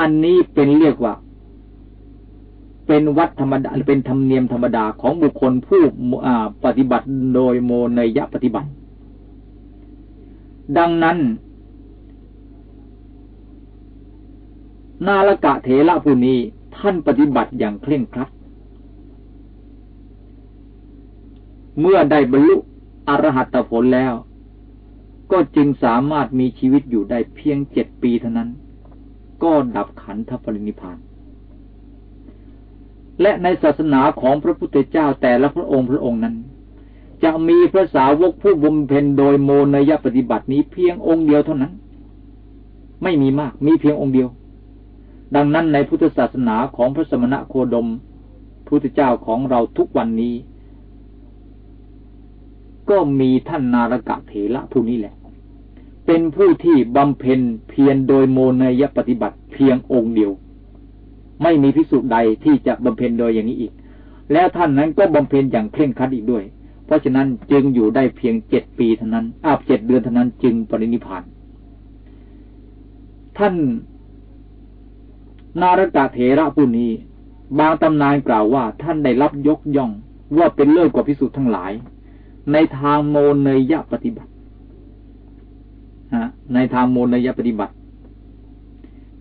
อันนี้เป็นเรียกว่า เป็นวัดธรรมดาเป็นธรรมเนียมธรรมดาของบุคคลผู้ปฏิบัติโดยโมเนยปฏิบัติ ดังนั้น นาลกะเถระผู้นี้ท่านปฏิบัติอย่างเคร่งครัด เมื่อได้บรรลุอรหัตผลแล้ว ก็จึงสามารถมีชีวิตอยู่ได้เพียงเจ็ดปีเท่านั้น ก็ดับขันธปรินิพาน และในศาสนาของพระพุทธเจ้าแต่ละพระองค์พระองค์นั้น จะมีพระสาวกผู้บำเพ็ญโดยโมนยปฏิบัตินี้เพียงองค์เดียวเท่านั้น ไม่มีมากมีเพียงองค์เดียว ดังนั้นในพุทธศาสนาของพระสมณะโคดมพุทธเจ้าของเราทุกวันนี้ ก็มีท่านนารกะเถระผู้นี้แหละ เป็นผู้ที่บำเพ็ญเพียรโดยโมนยปฏิบัติเพียงองค์เดียว ไม่มีพิสุใดที่จะบำเพ็ญโดยอย่างนี้อีก แล้วท่านนั้นก็บำเพ็ญอย่างเคร่งครัดอีกด้วย เพราะฉะนั้นจึงอยู่ได้เพียงเจ็ดปีเท่านั้น อาบเจ็ดเดือนเท่านั้นจึงปรินิพานท่านนารกะเถระผู้นี้ บางตำนานกล่าวว่าท่านได้รับยกย่องว่าเป็นเลิศกว่าพิสุทั้งหลาย ในทางโมเนยะปฏิบัติในทางโมเนยะปฏิบัติ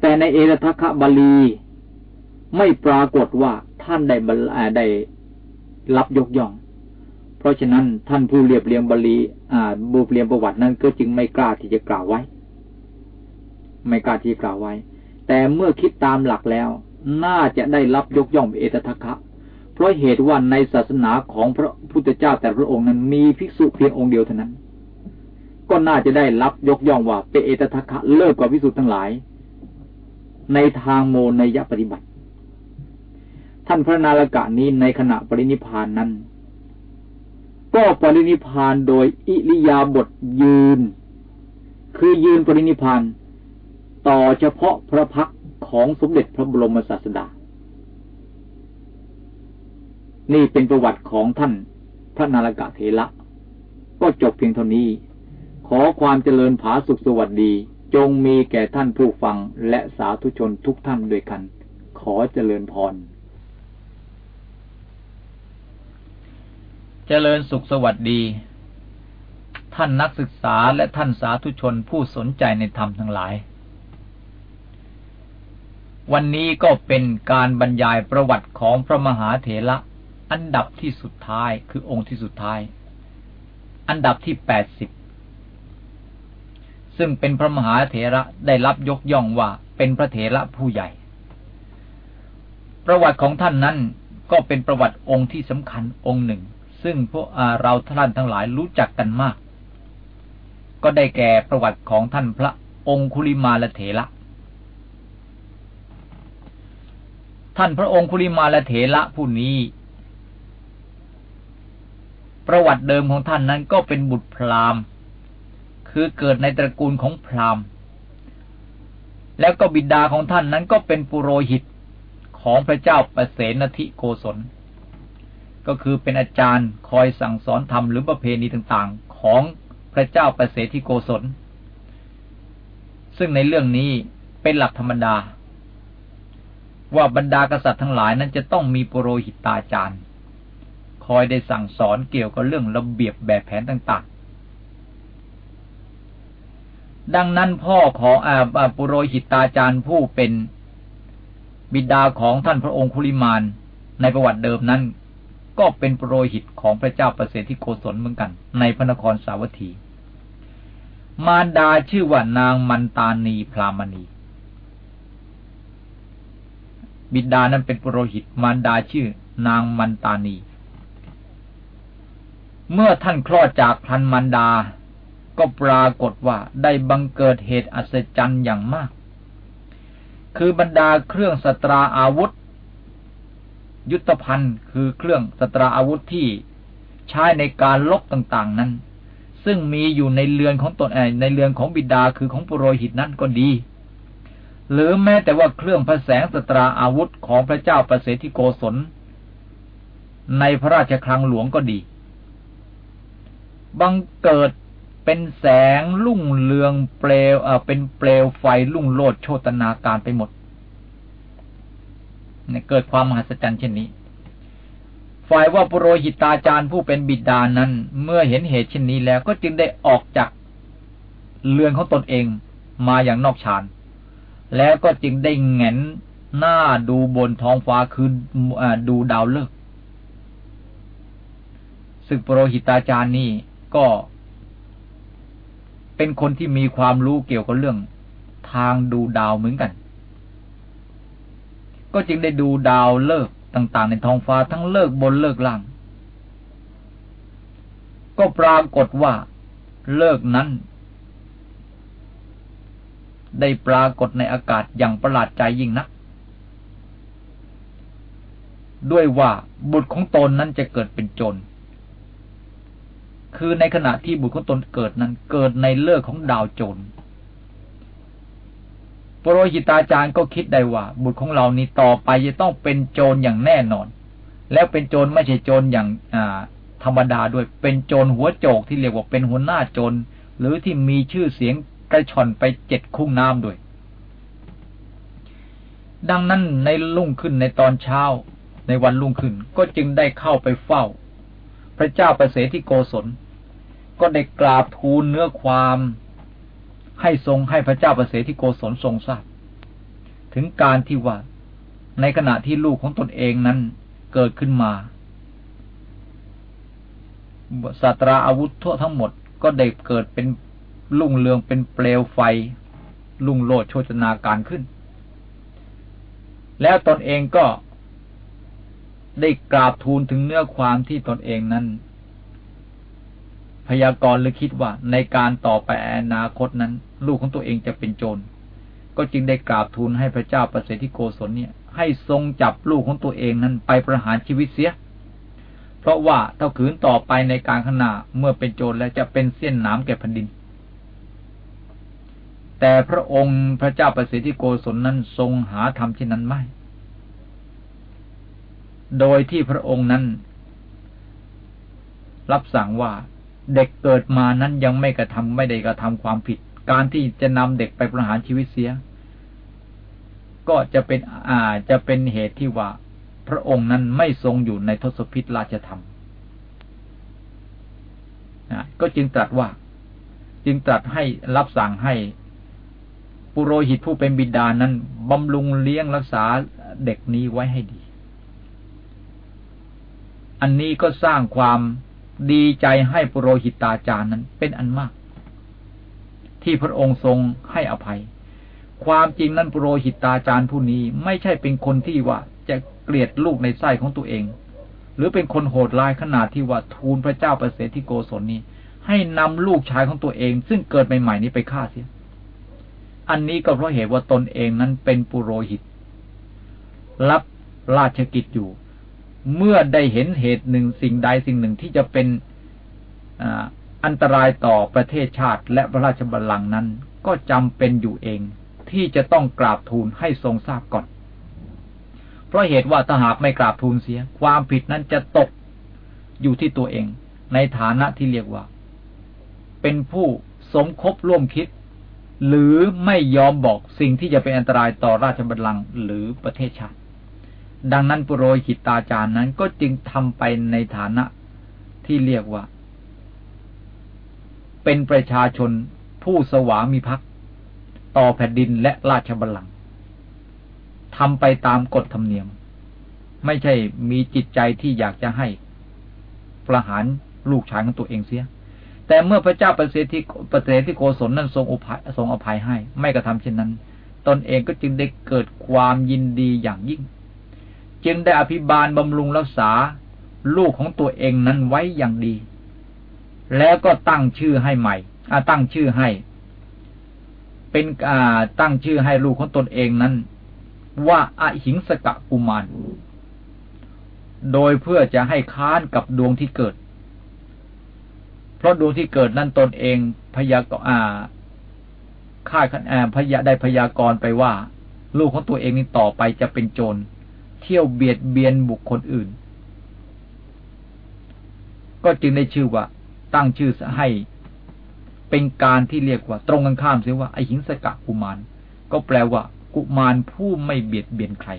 แต่ในเอรทัคคะบาลี ไม่ปรากฏว่าท่านได้ได้รับยกย่อง เพราะฉะนั้นท่านผู้เรียบเรียงบาลี อ่าบูเรียงประวัตินั้นก็จึงไม่กล้าที่จะกล่าวไว้ ไม่กล้าที่จะกล่าวไว้ แต่เมื่อคิดตามหลักแล้ว น่าจะได้รับยกย่องเอตทัคคะ เพราะเหตุว่าในศาสนาของพระพุทธเจ้าแต่พระองค์นั้นมีภิกษุเพียงองค์เดียวเท่านั้น ก็น่าจะได้รับยกย่องว่าเป็นเอตทัคคะเลิศกว่าภิกษุทั้งหลาย ในทางโมนยปฏิบัติ ท่านพระนารกะนี้ในขณะปรินิพานนั้น ก็ปรินิพานโดยอิริยาบถยืน คือยืนปรินิพานต่อเฉพาะพระพักของสมเด็จพระบรมศาสดา นี่เป็นประวัติของท่านพระนารกะเทระก็จบเพียงเท่านี้ ขอความเจริญผาสุขสวัสดี จงมีแก่ท่านผู้ฟังและสาธุชนทุกท่านด้วยกัน ขอเจริญพร เจริญสุขสวัสดี ท่านนักศึกษาและท่านสาธุชนผู้สนใจในธรรมทั้งหลาย วันนี้ก็เป็นการบรรยายประวัติของพระมหาเถระ อันดับที่สุดท้ายคือองค์ที่สุดท้าย อันดับที่แปดสิบซึ่งเป็นพระมหาเถระได้รับยกย่องว่าเป็นพระเถระผู้ใหญ่ ประวัติของท่านนั้นก็เป็นประวัติองค์ที่สำคัญองค์หนึ่ง ซึ่งพวกเราท่านทั้งหลายรู้จักกันมาก ก็ได้แก่ประวัติของท่านพระองคุลิมาลเถระท่านพระองคุลิมาลเถระผู้นี้ ประวัติเดิมของท่านนั้นก็เป็นบุตรพราหมณ์ คือเกิดในตระกูลของพราหมณ์ แล้วก็บิดาของท่านนั้นก็เป็นปุโรหิตของพระเจ้าประเสนทิโกศล ก็คือเป็นอาจารย์คอยสั่งสอนธรรมหรือประเพณีต่างๆ ของพระเจ้าประเสนทิโกศล ซึ่งในเรื่องนี้เป็นหลักธรรมดา ว่าบรรดากษัตริย์ทั้งหลายนั้นจะต้องมีปุโรหิตตาจารย์ อยได้สั่งสอนเกี่ยวกับเรื่องระเบียบแบบแผนต่างๆ ดังนั้นพ่อของอปุโรหิตตาจารย์ผู้เป็นบิดาของท่านพระองคุลิมานในประวัติเดิมนั้น ก็เป็นปุโรหิตของพระเจ้าประเสริฐที่โกศลเหมือนกัน ในพระนครสาวัตถี มารดาชื่อว่านางมันตานีพรามณี บิดานั้นเป็นปุโรหิต มารดาชื่อนางมันตานี เมื่อท่านคลอดจากพันมันดา ก็ปรากฏว่าได้บังเกิดเหตุอัศจรรย์อย่างมาก คือบรรดาเครื่องสตราอาวุธ ยุทธภัณฑ์คือเครื่องสตราอาวุธที่ใช้ในการลบต่างๆนั้น ซึ่งมีอยู่ในเรือนของตนในเรือนของบิดาคือของปุโรหิตนั้นก็ดี หรือแม้แต่ว่าเครื่องพระแสงสตราอาวุธของพระเจ้าประเสริฐโกศลในพระราชคลังหลวงก็ดี บังเกิดเป็นแสงลุ่งเรืองเปลวเอ่อเป็นเปลวไฟลุ่งโลดโชตนาการไปหมดเนี่ยเกิดความมหัศจรรย์เช่นนี้ ฝ่ายว่าปุโรหิตาจารย์ผู้เป็นบิดานั้น เมื่อเห็นเหตุเช่นนี้แล้วก็จึงได้ออกจากเรือนของตนเองมาอย่างนอกชาน แล้วก็จึงได้แงนหน้าดูบนท้องฟ้าคืออดูดาวเลิกซึ่งปุโรหิตาจารย์นี่ ก็เป็นคนที่มีความรู้เกี่ยวกับเรื่องทางดูดาวเหมือนกัน ก็จึงได้ดูดาวเลิกต่าง ๆ ในท้องฟ้าทั้งเลิกบนเลิกล่าง ก็ปรากฏว่าเลิกนั้น ได้ปรากฏในอากาศอย่างประหลาดใจยิ่งนัก ด้วยว่าบุตรของตนนั้นจะเกิดเป็นโจร คือในขณะที่บุตรของตนเกิดนั้น เกิดในเลิกของดาวโจรปรหิตาจารย์ก็คิดได้ว่า บุตรของเรานี้ต่อไปจะต้องเป็นโจรอย่างแน่นอน แล้วเป็นโจรไม่ใช่โจรอย่างอ่า ธรรมดาด้วยเป็นโจรหัวโจกที่เรียกว่าเป็นหัวหน้าโจรหรือที่มีชื่อเสียงกระชอนไปเจ็ดคุ้งน้ำด้วย ดังนั้นในลุ่งขึ้นในตอนเช้า ในวันรุ่งขึ้นก็จึงได้เข้าไปเฝ้า พระเจ้าประเสริฐที่โกศล ก็ได้กราบทูลเนื้อความ ให้ทรงให้พระเจ้าประเสริฐที่โกศลทรงทราบถึงการที่ว่าในขณะที่ลูกของตนเองนั้นเกิดขึ้นมาสตราอาวุธทั่วทั้งหมดก็ได้เกิดเป็นลุ่งเรืองเป็นเปลวไฟ ลุ่งโลดโชจนาการขึ้น แล้วตนเองก็ได้กราบทูลถึงเนื้อความที่ตนเองนั้น พยากรณ์หรือคิดว่าในการต่อไปอนาคตนั้น ลูกของตัวเองจะเป็นโจร ก็จึงได้กราบทูลให้พระเจ้าประเสริฐโกศลเนี่ย ให้ทรงจับลูกของตัวเองนั้นไปประหารชีวิตเสีย เพราะว่าถ้าขืนต่อไปในการข้างหน้าเมื่อเป็นโจรแล้วจะเป็นเส้นหนามแก่แผ่นดิน แต่พระองค์พระเจ้าประสิทธิโกศลนั้นทรงหาทำเช่นนั้นไม่ โดยที่พระองค์นั้น รับสั่งว่า เด็กเกิดมานั้นยังไม่กระทำไม่ได้กระทำความผิด การที่จะนำเด็กไปประหารชีวิตเสีย ก็จะเป็นอาจะเป็นเหตุที่ว่า พระองค์นั้นไม่ทรงอยู่ในทศพิธราชธรรมก็จึงตรัสว่า จึงตรัสให้รับสั่งให้ปุโรหิตผู้เป็นบิดานั้นบำรุงเลี้ยงรักษาเด็กนี้ไว้ให้ดี อันนี้ก็สร้างความ ดีใจให้ปุโรหิตาจารย์นั้นเป็นอันมาก ที่พระองค์ทรงให้อภัย ความจริงนั้นปุโรหิตาจารย์ผู้นี้ไม่ใช่เป็นคนที่ว่าจะเกลียดลูกในไส้ของตัวเอง หรือเป็นคนโหดร้ายขนาดที่ว่าทูลพระเจ้าประเสริฐที่โกศลนี้ ให้นำลูกชายของตัวเอง ซึ่งเกิดใหม่ๆนี้ไปฆ่าเสียอันนี้ก็เพราะเหตุว่าตนเองนั้นเป็นปุโรหิต รับราชกิจอยู่ เมื่อได้เห็นเหตุหนึ่งสิ่งใดสิ่งหนึ่งที่จะเป็นอันตรายต่อประเทศชาติและพระราชบัลลังก์นั้น ก็จำเป็นอยู่เอง ที่จะต้องกราบทูลให้ทรงทราบก่อน เพราะเหตุว่าถ้าหากไม่กราบทูลเสีย ความผิดนั้นจะตกอยู่ที่ตัวเอง ในฐานะที่เรียกว่า เป็นผู้สมคบร่วมคิด หรือไม่ยอมบอกสิ่งที่จะเป็นอันตรายต่อราชบัลลังก์หรือประเทศชาติ ดังนั้นปุโรหิตาจารย์นั้นก็จึงทำไปในฐานะที่เรียกว่า เป็นประชาชนผู้สวามีภักดิ์ต่อแผ่นดินและราชบัลลังก์ทำไปตามกฎธรรมเนียม ไม่ใช่มีจิตใจที่อยากจะให้ประหารลูกชายของตัวเองเสีย แต่เมื่อพระเจ้าประเสริฐที่ประเสริฐที่โกศลนั้นทรงอภัยทรงอภัยให้ ไม่กระทำเช่นนั้น ตนเองก็จึงได้เกิดความยินดีอย่างยิ่ง จึงได้อภิบาลบำรุงรักษา ลูกของตัวเองนั้นไว้อย่างดี แล้วก็ตั้งชื่อให้ใหม่ตั้งชื่อให้ เป็นตั้งชื่อให้ลูกของตนเองนั้น ว่าอาหิงสกะกุมารโดยเพื่อจะให้ค้านกับดวงที่เกิด เพราะดวงที่เกิดนั้นตนเองพยากรคาดคะแนนพยาได้พยากรไปว่า ลูกของตัวเองนี้ต่อไปจะเป็นโจร เที่ยวเบียดเบียนบุคคลอื่น ก็จึงได้ชื่อว่า ตั้งชื่อให้ เป็นการที่เรียกว่า ตรงกันข้ามเสียว่าไอหิงสกะกุมาร ก็แปลว่า กุมารผู้ไม่เบียดเบียนใคร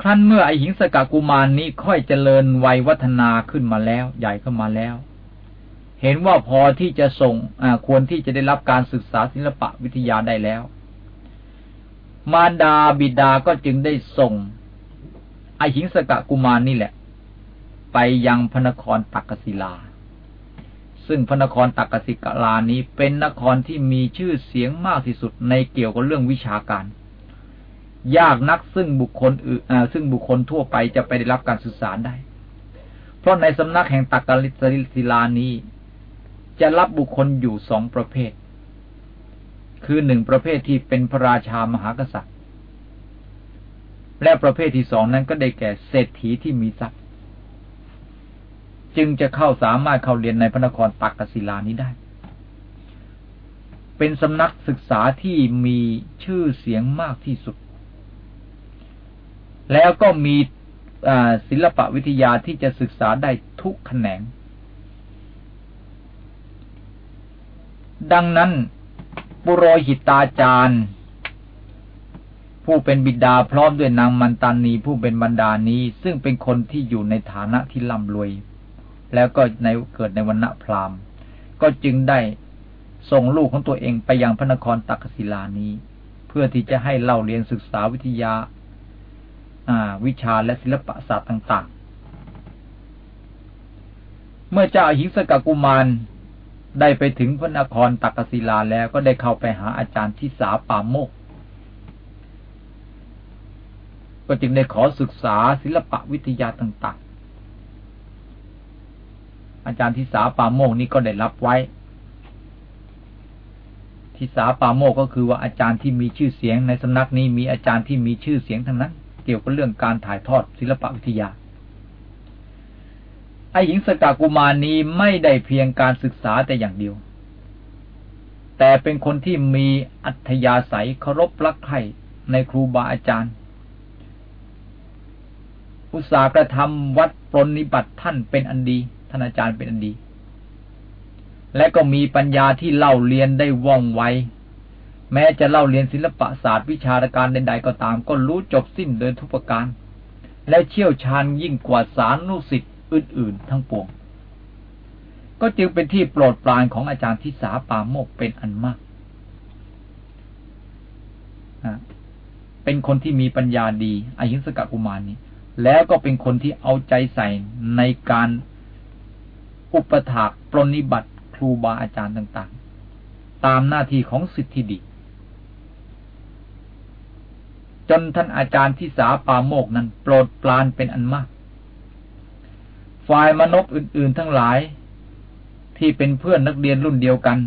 ครั้นเมื่อไอหิงสกากุมารนนี้ค่อยเจริญวัยวัฒนาขึ้นมาแล้ว ใหญ่ขึ้นมาแล้วเห็นว่าพอที่จะส่งควรที่จะได้รับการศึกษาศิลปะวิทยาได้แล้ว มารดาบิดาก็จึงได้ส่งไอหิงสกะกุมารนนี่แหละ ไปยังพระนครตักกศิลา ซึ่งพระนครตักกศิลานี้เป็นนครที่มีชื่อเสียงมากที่สุดในเกี่ยวกับเรื่องวิชาการ ยากนักซึ่งบุคคลอื่นซึ่งบุคคลทั่วไปจะไปได้รับการศึกษาได้ เพราะในสำนักแห่งตักกลิศิลานี้ จะรับบุคคลอยู่สองประเภท คือหนึ่งประเภทที่เป็นพระราชามหากษัตริย์ และประเภทที่สองนั้นก็ได้แก่เศรษฐีที่มีทรัพย์ จึงจะเข้าสามารถเข้าเรียนในพระนครตักกศิลานี้ได้ เป็นสำนักศึกษาที่มีชื่อเสียงมากที่สุด แล้วก็มีศิลปะวิทยาที่จะศึกษาได้ทุกแขนง ดังนั้น ปุโรหิตาจารย์ผู้เป็นบิดาพร้อมด้วยนางมันตานีผู้เป็นบรรดานี้ ซึ่งเป็นคนที่อยู่ในฐานะที่ร่ำรวย แล้วก็ในเกิดในวันณะพราหมณ์ ก็จึงได้ส่งลูกของตัวเองไปยังพระนครตักศิลานี้ เพื่อที่จะให้เล่าเรียนศึกษาวิทยาวิชาและศิลปศาสตร์ต่าง ๆ เมื่อเจ้าหิงสกกุมาร ได้ไปถึงพระนครตักศิลาแล้วก็ได้เข้าไปหาอาจารย์ที่สาป่าโมก ก็จึงได้ขอศึกษาศิลปะวิทยาต่างๆ อาจารย์ที่สาป่าโมกนี้ก็ได้รับไว้ ทิสาป่าโมกก็คือว่าอาจารย์ที่มีชื่อเสียงในสำนักนี้มีอาจารย์ที่มีชื่อเสียงทั้งนั้น เกี่ยวกับเรื่องการถ่ายทอดศิลปะวิทยา อหญิงสกากุมารนี้ไม่ได้เพียงการศึกษาแต่อย่างเดียว แต่เป็นคนที่มีอัธยาศัยเคารพรักใคร่ในครูบาอาจารย์ อุตสาหกระทำวัดปรนนิบัติท่านเป็นอันดี ท่านอาจารย์เป็นอันดี และก็มีปัญญาที่เล่าเรียนได้ว่องไว แม้จะเล่าเรียนศิลปศาสตร์วิชาการใดๆก็ตาม ก็รู้จบสิ้นโดยทุกประการ และเชี่ยวชาญยิ่งกว่าสารนุสิทธิ อื่นๆทั้งปวง ก็จึงเป็นที่โปรดปรานของอาจารย์ทิสาปาโมกเป็นอันมากเป็นคนที่มีปัญญาดีอายุสกกุมารนี้ แล้วก็เป็นคนที่เอาใจใส่ในการอุปถากปรนิบัติครูบาอาจารย์ต่าง ๆ ตามหน้าที่ของสิทธิดี จนท่านอาจารย์ที่สาปาโมกนั้นโปรดปรานเป็นอันมาก ฝ่ายมนุษย์อื่น ๆ ทั้งหลาย ที่เป็นเพื่อนนักเรียนรุ่นเดียวกัน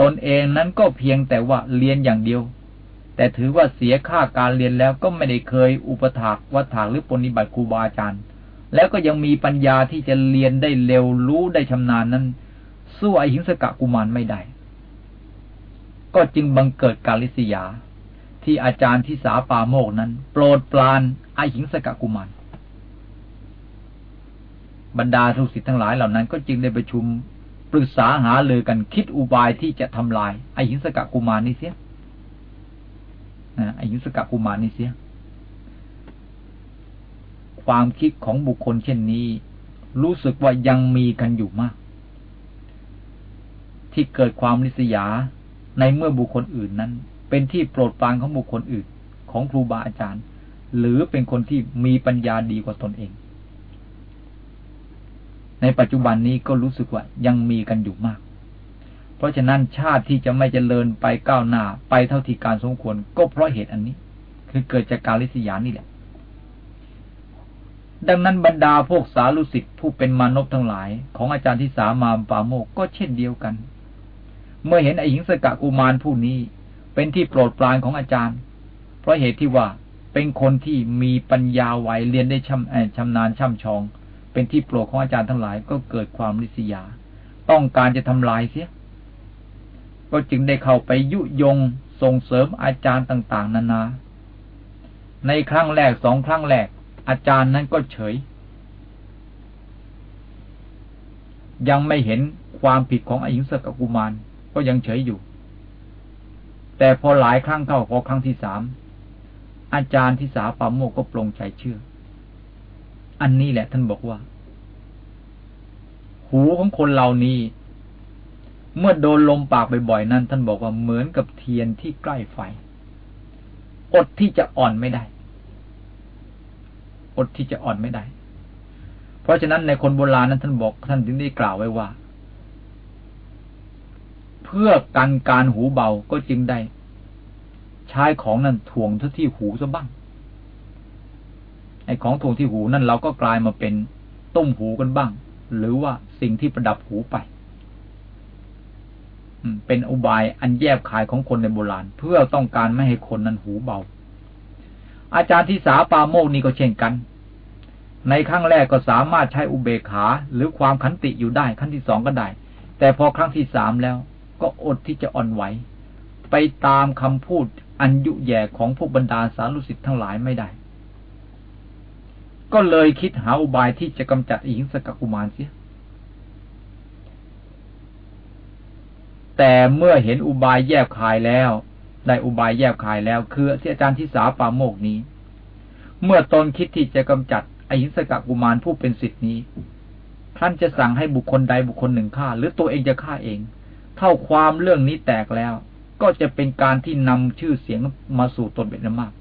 ตนเองนั้นก็เพียงแต่ว่าเรียนอย่างเดียว แต่ถือว่าเสียค่าการเรียนแล้วก็ไม่ได้เคยอุปถากวัฏถากหรือปฏิบัติครูบาอาจารย์ แล้วก็ยังมีปัญญาที่จะเรียนได้เร็วรู้ได้ชำนาญนั้น สู้อหิงสกะกุมารไม่ได้ ก็จึงบังเกิดกาลิสยาที่อาจารย์ที่สาปาโมกนั้น โปรดปรานอหิงสกะกุมาร บรรดาทุสิทธิ์ทั้งหลายเหล่านั้น ก็จึงได้ประชุมปรึกษาหาเลยกันคิดอุบายที่จะทำลายไอหิงสกะกุมารนี้เสียไอหิงสกะกุมารนี้เสีย ความคิดของบุคคลเช่นนี้ รู้สึกว่ายังมีกันอยู่มาก ที่เกิดความริษยาในเมื่อบุคคลอื่นนั้น เป็นที่โปรดปรานของบุคคลอื่น ของครูบาอาจารย์ หรือเป็นคนที่มีปัญญาดีกว่าตนเอง ในปัจจุบันนี้ก็รู้สึกว่ายังมีกันอยู่มาก เพราะฉะนั้นชาติที่จะไม่เจริญไปก้าวหน้าไปเท่าที่การสมควรก็เพราะเหตุอันนี้ คือเกิดจากการลิษยานี่แหละ ดังนั้นบรรดาพวกสารุสิทธิ์ผู้เป็นมานพทั้งหลาย ของอาจารย์ที่สามามปาโมกก็เช่นเดียวกัน เมื่อเห็นไอหิงสกะกุมารผู้นี้ เป็นที่โปรดปรานของอาจารย์ เพราะเหตุที่ว่าเป็นคนที่มีปัญญาไวเรียนได้ชำชำนาญช่ำชอง เป็นที่โปรดของอาจารย์ทั้งหลายก็เกิดความริษยา ต้องการจะทำลายเสีย ก็จึงได้เข้าไปยุยงส่งเสริมอาจารย์ต่าง ๆ นานา ในครั้งแรกสองครั้งแรก อาจารย์นั้นก็เฉย ยังไม่เห็นความผิดของอหิงสกกุมาร ก็ยังเฉยอยู่ แต่พอหลายครั้งเข้าพอครั้งที่สามอาจารย์ที่สาปามโมกก็ปรงใจเชื่อ อันนี้แหละ ท่านบอกว่า หูของคนเหล่านี้ เมื่อโดนลมปากบ่อยๆนั้น ท่านบอกว่าเหมือนกับเทียนที่ใกล้ไฟ อดที่จะอ่อนไม่ได้ อดที่จะอ่อนไม่ได้ เพราะฉะนั้นในคนโบราณนั้นท่านบอกท่านถึงได้กล่าวไว้ว่า เพื่อกันการหูเบาก็จึงได้ ใช้ของนั่นถ่วงที่หูซะบ้าง ไอ้ของถ่วงที่หูนั่นเราก็กลายมาเป็นต้มหูกันบ้าง หรือว่าสิ่งที่ประดับหูไปเป็นอุบายอันแยบขายของคนในโบราณ เพื่อต้องการไม่ให้คนนั้นหูเบา อาจารย์ที่สาปาโมกนี่ก็เช่นกัน ในครั้งแรกก็สามารถใช้อุเบกขาหรือความขันติอยู่ได้ขั้นที่สองก็ได้ แต่พอครั้งที่สามแล้ว ก็อดที่จะอ่อนไหว ไปตามคำพูดอันยุแย่ของพวกบรรดาสารุสิทธ์ทั้งหลายไม่ได้ ก็เลยคิดหาอุบายที่จะกำจัดอิงสกกุมารเสีย แต่เมื่อเห็นอุบายแยบคายแล้ว ได้อุบายแยบคายแล้วคือที่อาจารย์ทิสาปาโมกนี้ เมื่อตนคิดที่จะกำจัดอหิงสกกุมารผู้เป็นสิทธินี้ ท่านจะสั่งให้บุคคลใดบุคคลหนึ่งฆ่า หรือตัวเองจะฆ่าเอง เท่าความเรื่องนี้แตกแล้ว ก็จะเป็นการที่นำชื่อเสียงมาสู่ตนเป็นมาก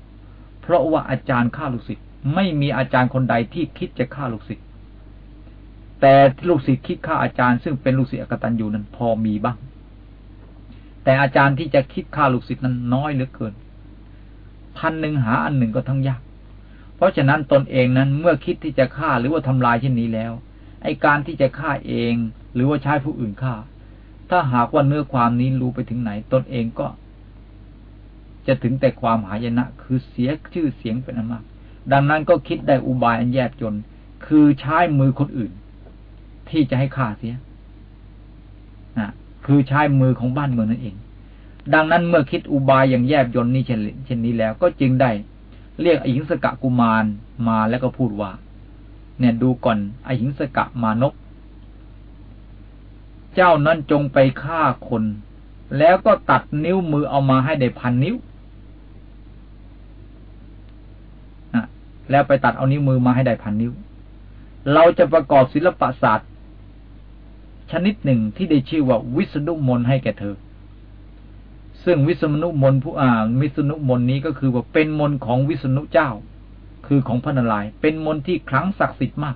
เพราะว่าอาจารย์ฆ่าลูกศิษย์ ไม่มีอาจารย์คนใดที่คิดจะฆ่าลูกศิษย์แต่ลูกศิษย์คิดฆ่าอาจารย์ ซึ่งเป็นลูกศิษย์อกตันอยู่นั้นพอมีบ้าง แต่อาจารย์ที่จะคิดฆ่าลูกศิษย์นั้นน้อยเหลือเกิน พันหนึ่งหาอันหนึ่งก็ทั้งยาก เพราะฉะนั้นตนเองนั้นเมื่อคิดที่จะฆ่าหรือว่าทำลายเช่นนี้แล้ว ไอการที่จะฆ่าเอง หรือว่าใช้ผู้อื่นฆ่า ถ้าหากว่าเนื้อความนี้รู้ไปถึงไหน ตนเองก็ จะถึงแต่ความหายนะคือเสียชื่อเสียงเป็นอันมาก ดังนั้นก็คิดได้อุบายอันแยบจนคือใช้มือคนอื่น ที่จะให้ฆ่าเสียนะคือใช้มือของบ้านเมืองนั่นเอง ดังนั้นเมื่อคิดอุบายอย่างแยบยนนี้เช่นเช่นนี้แล้ว ก็จึงได้ เรียกอหิงสกะกุมารมาแล้วก็พูดว่า เนี่ยดูก่อนอหิงสกะมานกเจ้านั้นจงไปฆ่าคน แล้วก็ตัดนิ้วมือเอามาให้ได้พันนิ้วนะ แล้วไปตัดเอานิ้วมือมาให้ได้พันนิ้ว เราจะประกอบศิลปศาสตร์ ชนิดหนึ่งที่ได้ชื่อว่าวิษณุมนให้แก่เธอ ซึ่งวิษณุมนผู้อ่านวิษณุมนนี้ก็คือว่าเป็นมนของวิษณุเจ้า คือของพระนารายณ์เป็นมนที่ครั้งศักดิ์สิทธิ์มาก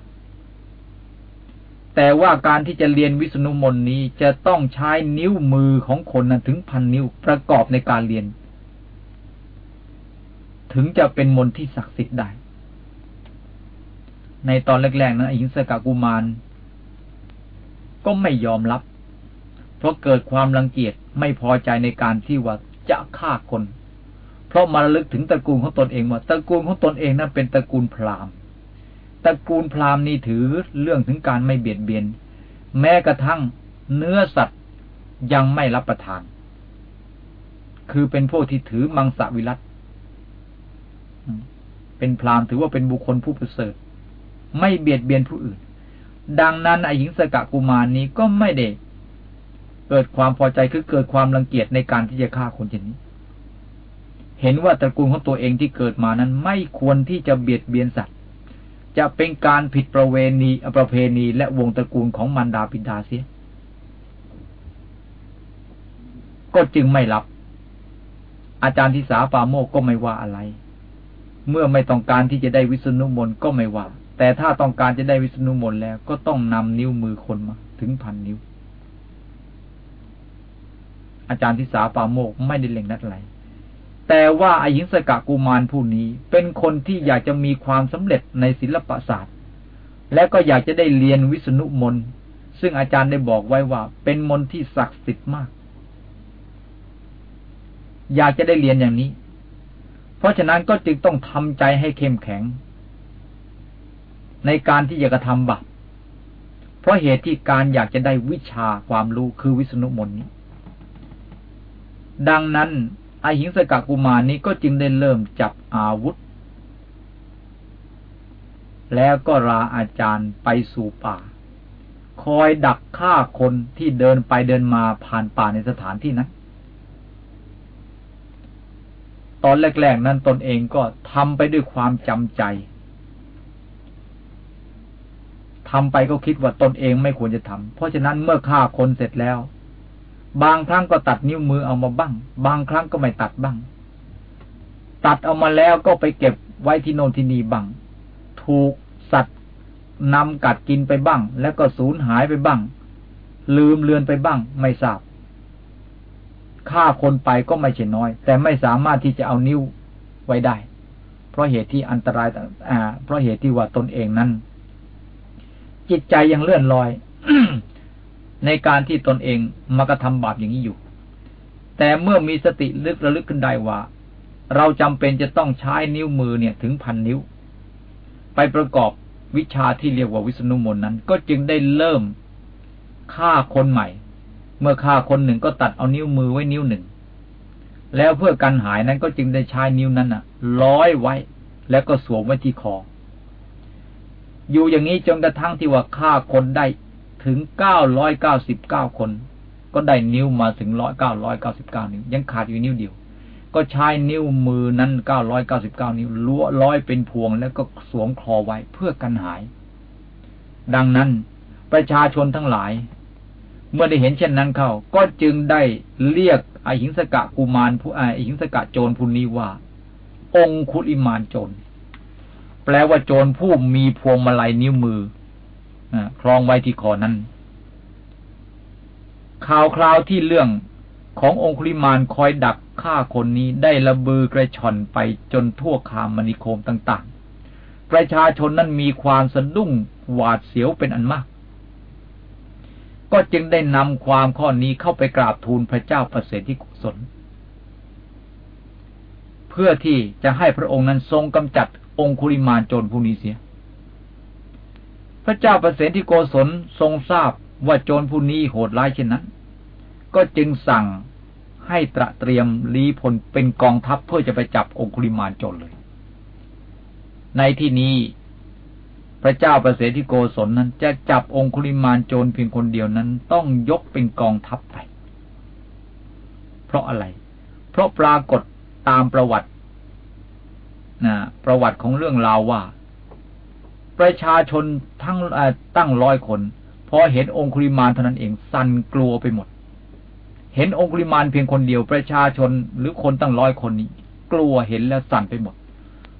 แต่ว่าการที่จะเรียนวิษณุมนนี้จะต้องใช้นิ้วมือของคนนั้นถึงพันนิ้วประกอบในการเรียน ถึงจะเป็นมนที่ศักดิ์สิทธิ์ได้ ในตอนแรกๆนะอิงสกากุมาร ก็ไม่ยอมรับ เพราะเกิดความรังเกียจไม่พอใจในการที่ว่าจะฆ่าคน เพราะมาลึกถึงตระกูลของตนเองว่าตระกูลของตนเองนั้นเป็นตระกูลพราหมณ์ตระกูลพราหมณ์นี่ถือเรื่องถึงการไม่เบียดเบียน แม้กระทั่งเนื้อสัตว์ยังไม่รับประทาน คือเป็นพวกที่ถือมังสวิรัตเป็นพราหมณ์ถือว่าเป็นบุคคลผู้ประเสริฐ ไม่เบียดเบียนผู้อื่น ดังนั้นไอหญิงสกะกุมารนี้ก็ไม่ได้เกิดความพอใจคือเกิดความรังเกียจในการที่จะฆ่าคนเช่นนี้ เห็นว่าตระกูลของตัวเองที่เกิดมานั้นไม่ควรที่จะเบียดเบียนสัตว์ จะเป็นการผิดประเวณีประเพณี และวงตระกูลของมารดาปิดาเสีย ก็จึงไม่รับ อาจารย์ทิสาปาโมกก็ไม่ว่าอะไร เมื่อไม่ต้องการที่จะได้วิษณุมนก็ไม่ว่า แต่ถ้าต้องการจะได้วิษณุมนแล้ว ก็ต้องนำนิ้วมือคนมา ถึงพันนิ้ว อาจารย์ทิสาปาโมกไม่ได้เล็งนัดอะไรแต่ว่าอายิงสกะกุมารผู้นี้ เป็นคนที่อยากจะมีความสำเร็จในศิลปศาสตร์ และก็อยากจะได้เรียนวิษณุมนซึ่งอาจารย์ได้บอกไว้ว่า เป็นมนที่ศักดิ์สิทธิ์มาก อยากจะได้เรียนอย่างนี้ เพราะฉะนั้นก็จึงต้องทำใจให้เข้มแข็ง ในการที่จะกระทำบาปเพราะเหตุที่การอยากจะได้วิชาความรู้คือวิษณุมนนี้ ดังนั้นไอหิงสกกุมารนี้ก็จึงได้เริ่มจับอาวุธ แล้วก็ลาอาจารย์ไปสู่ป่า คอยดักฆ่าคนที่เดินไปเดินมาผ่านป่าในสถานที่นั้น ตอนแรกๆนั้นตนเองก็ทำไปด้วยความจำใจ ทำไปก็คิดว่าตนเองไม่ควรจะทำเพราะฉะนั้นเมื่อฆ่าคนเสร็จแล้ว บางครั้งก็ตัดนิ้วมือเอามาบ้าง บางครั้งก็ไม่ตัดบ้าง ตัดเอามาแล้วก็ไปเก็บไว้ที่โนนที่นี่บ้าง ถูกสัตว์นำกัดกินไปบ้าง แล้วก็สูญหายไปบ้าง ลืมเลือนไปบ้าง ไม่ทราบฆ่าคนไปก็ไม่ใช่น้อย แต่ไม่สามารถที่จะเอานิ้วไว้ได้ เพราะเหตุที่อันตรายอ่าเพราะเหตุที่ว่าตนเองนั้น จิตใจยังเลื่อนลอยในการที่ตนเองมากระทำบาปอย่างนี้อยู่ แต่เมื่อมีสติลึกระลึกขึ้นได้ว่า เราจำเป็นจะต้องใช้นิ้วมือเนี่ยถึงพันนิ้ว ไปประกอบวิชาที่เรียกว่าวิษณุมนนั้น ก็จึงได้เริ่มฆ่าคนใหม่ เมื่อฆ่าคนหนึ่งก็ตัดเอานิ้วมือไว้นิ้วหนึ่ง แล้วเพื่อกันหายนั้นก็จึงได้ใช้นิ้วนั้นน่ะ ร้อยไว้ แล้วก็สวมไว้ที่คอ อยู่อย่างนี้จนกระทั่งที่ว่าฆ่าคนได้ถึงเก้าร้อยเก้าสิบเก้าคน ก็ได้นิ้วมาถึงร้อยเก้าร้อยเก้าสิบเก้านิ้ว ยังขาดอยู่นิ้วเดียว ก็ใช้นิ้วมือนั้นเก้าร้อยเก้าสิบเก้านิ้วล้วร้อยเป็นพวงแล้วก็สวมคอไว้เพื่อกันหาย ดังนั้นประชาชนทั้งหลาย เมื่อได้เห็นเช่นนั้นเข้าก็จึงได้เรียกไอหิงสกะกุมารผู้ไอหิงสกะโจรผู้นี้ว่า องคุลิมานโจร แปลว่าโจรผู้มีพวงมาลัยนิ้วมือคลองไว้ที่คอนั้นข่าวคราวที่เรื่องขององคุลิมานคอยดักฆ่าคนนี้ได้ระบือกระชอนไปจนทั่วคามมณีโคมต่างๆ ประชาชนนั้นมีความสะดุ้งหวาดเสียวเป็นอันมาก ก็จึงได้นำความข้อนี้เข้าไปกราบทูลพระเจ้าประเสริฐที่กุศล เพื่อที่จะให้พระองค์นั้นทรงกำจัด องคุลิมาโจรผู้นี้เสีย พระเจ้าประเสฐที่โกศลทรงทราบว่าโจรผู้นี้โหดร้ายเช่นนั้น ก็จึงสั่งให้ตระเตรียมลีพลเป็นกองทัพเพื่อจะไปจับองคุลิมาโจรเลย ในที่นี้พระเจ้าประเสฐที่โกศลนั้น จะจับองคุลิมานโจรเพียงคนเดียวนั้น ต้องยกเป็นกองทัพไป เพราะอะไร เพราะปรากฏตามประวัติ นะประวัติของเรื่องราวว่า ประชาชนทั้งตั้งร้อยคนพอเห็นองคุริมานเท่านั้นเองสั่นกลัวไปหมด เห็นองคุริมานเพียงคนเดียวประชาชนหรือคนตั้งร้อยคนนี้ กลัวเห็นแล้วสั่นไปหมด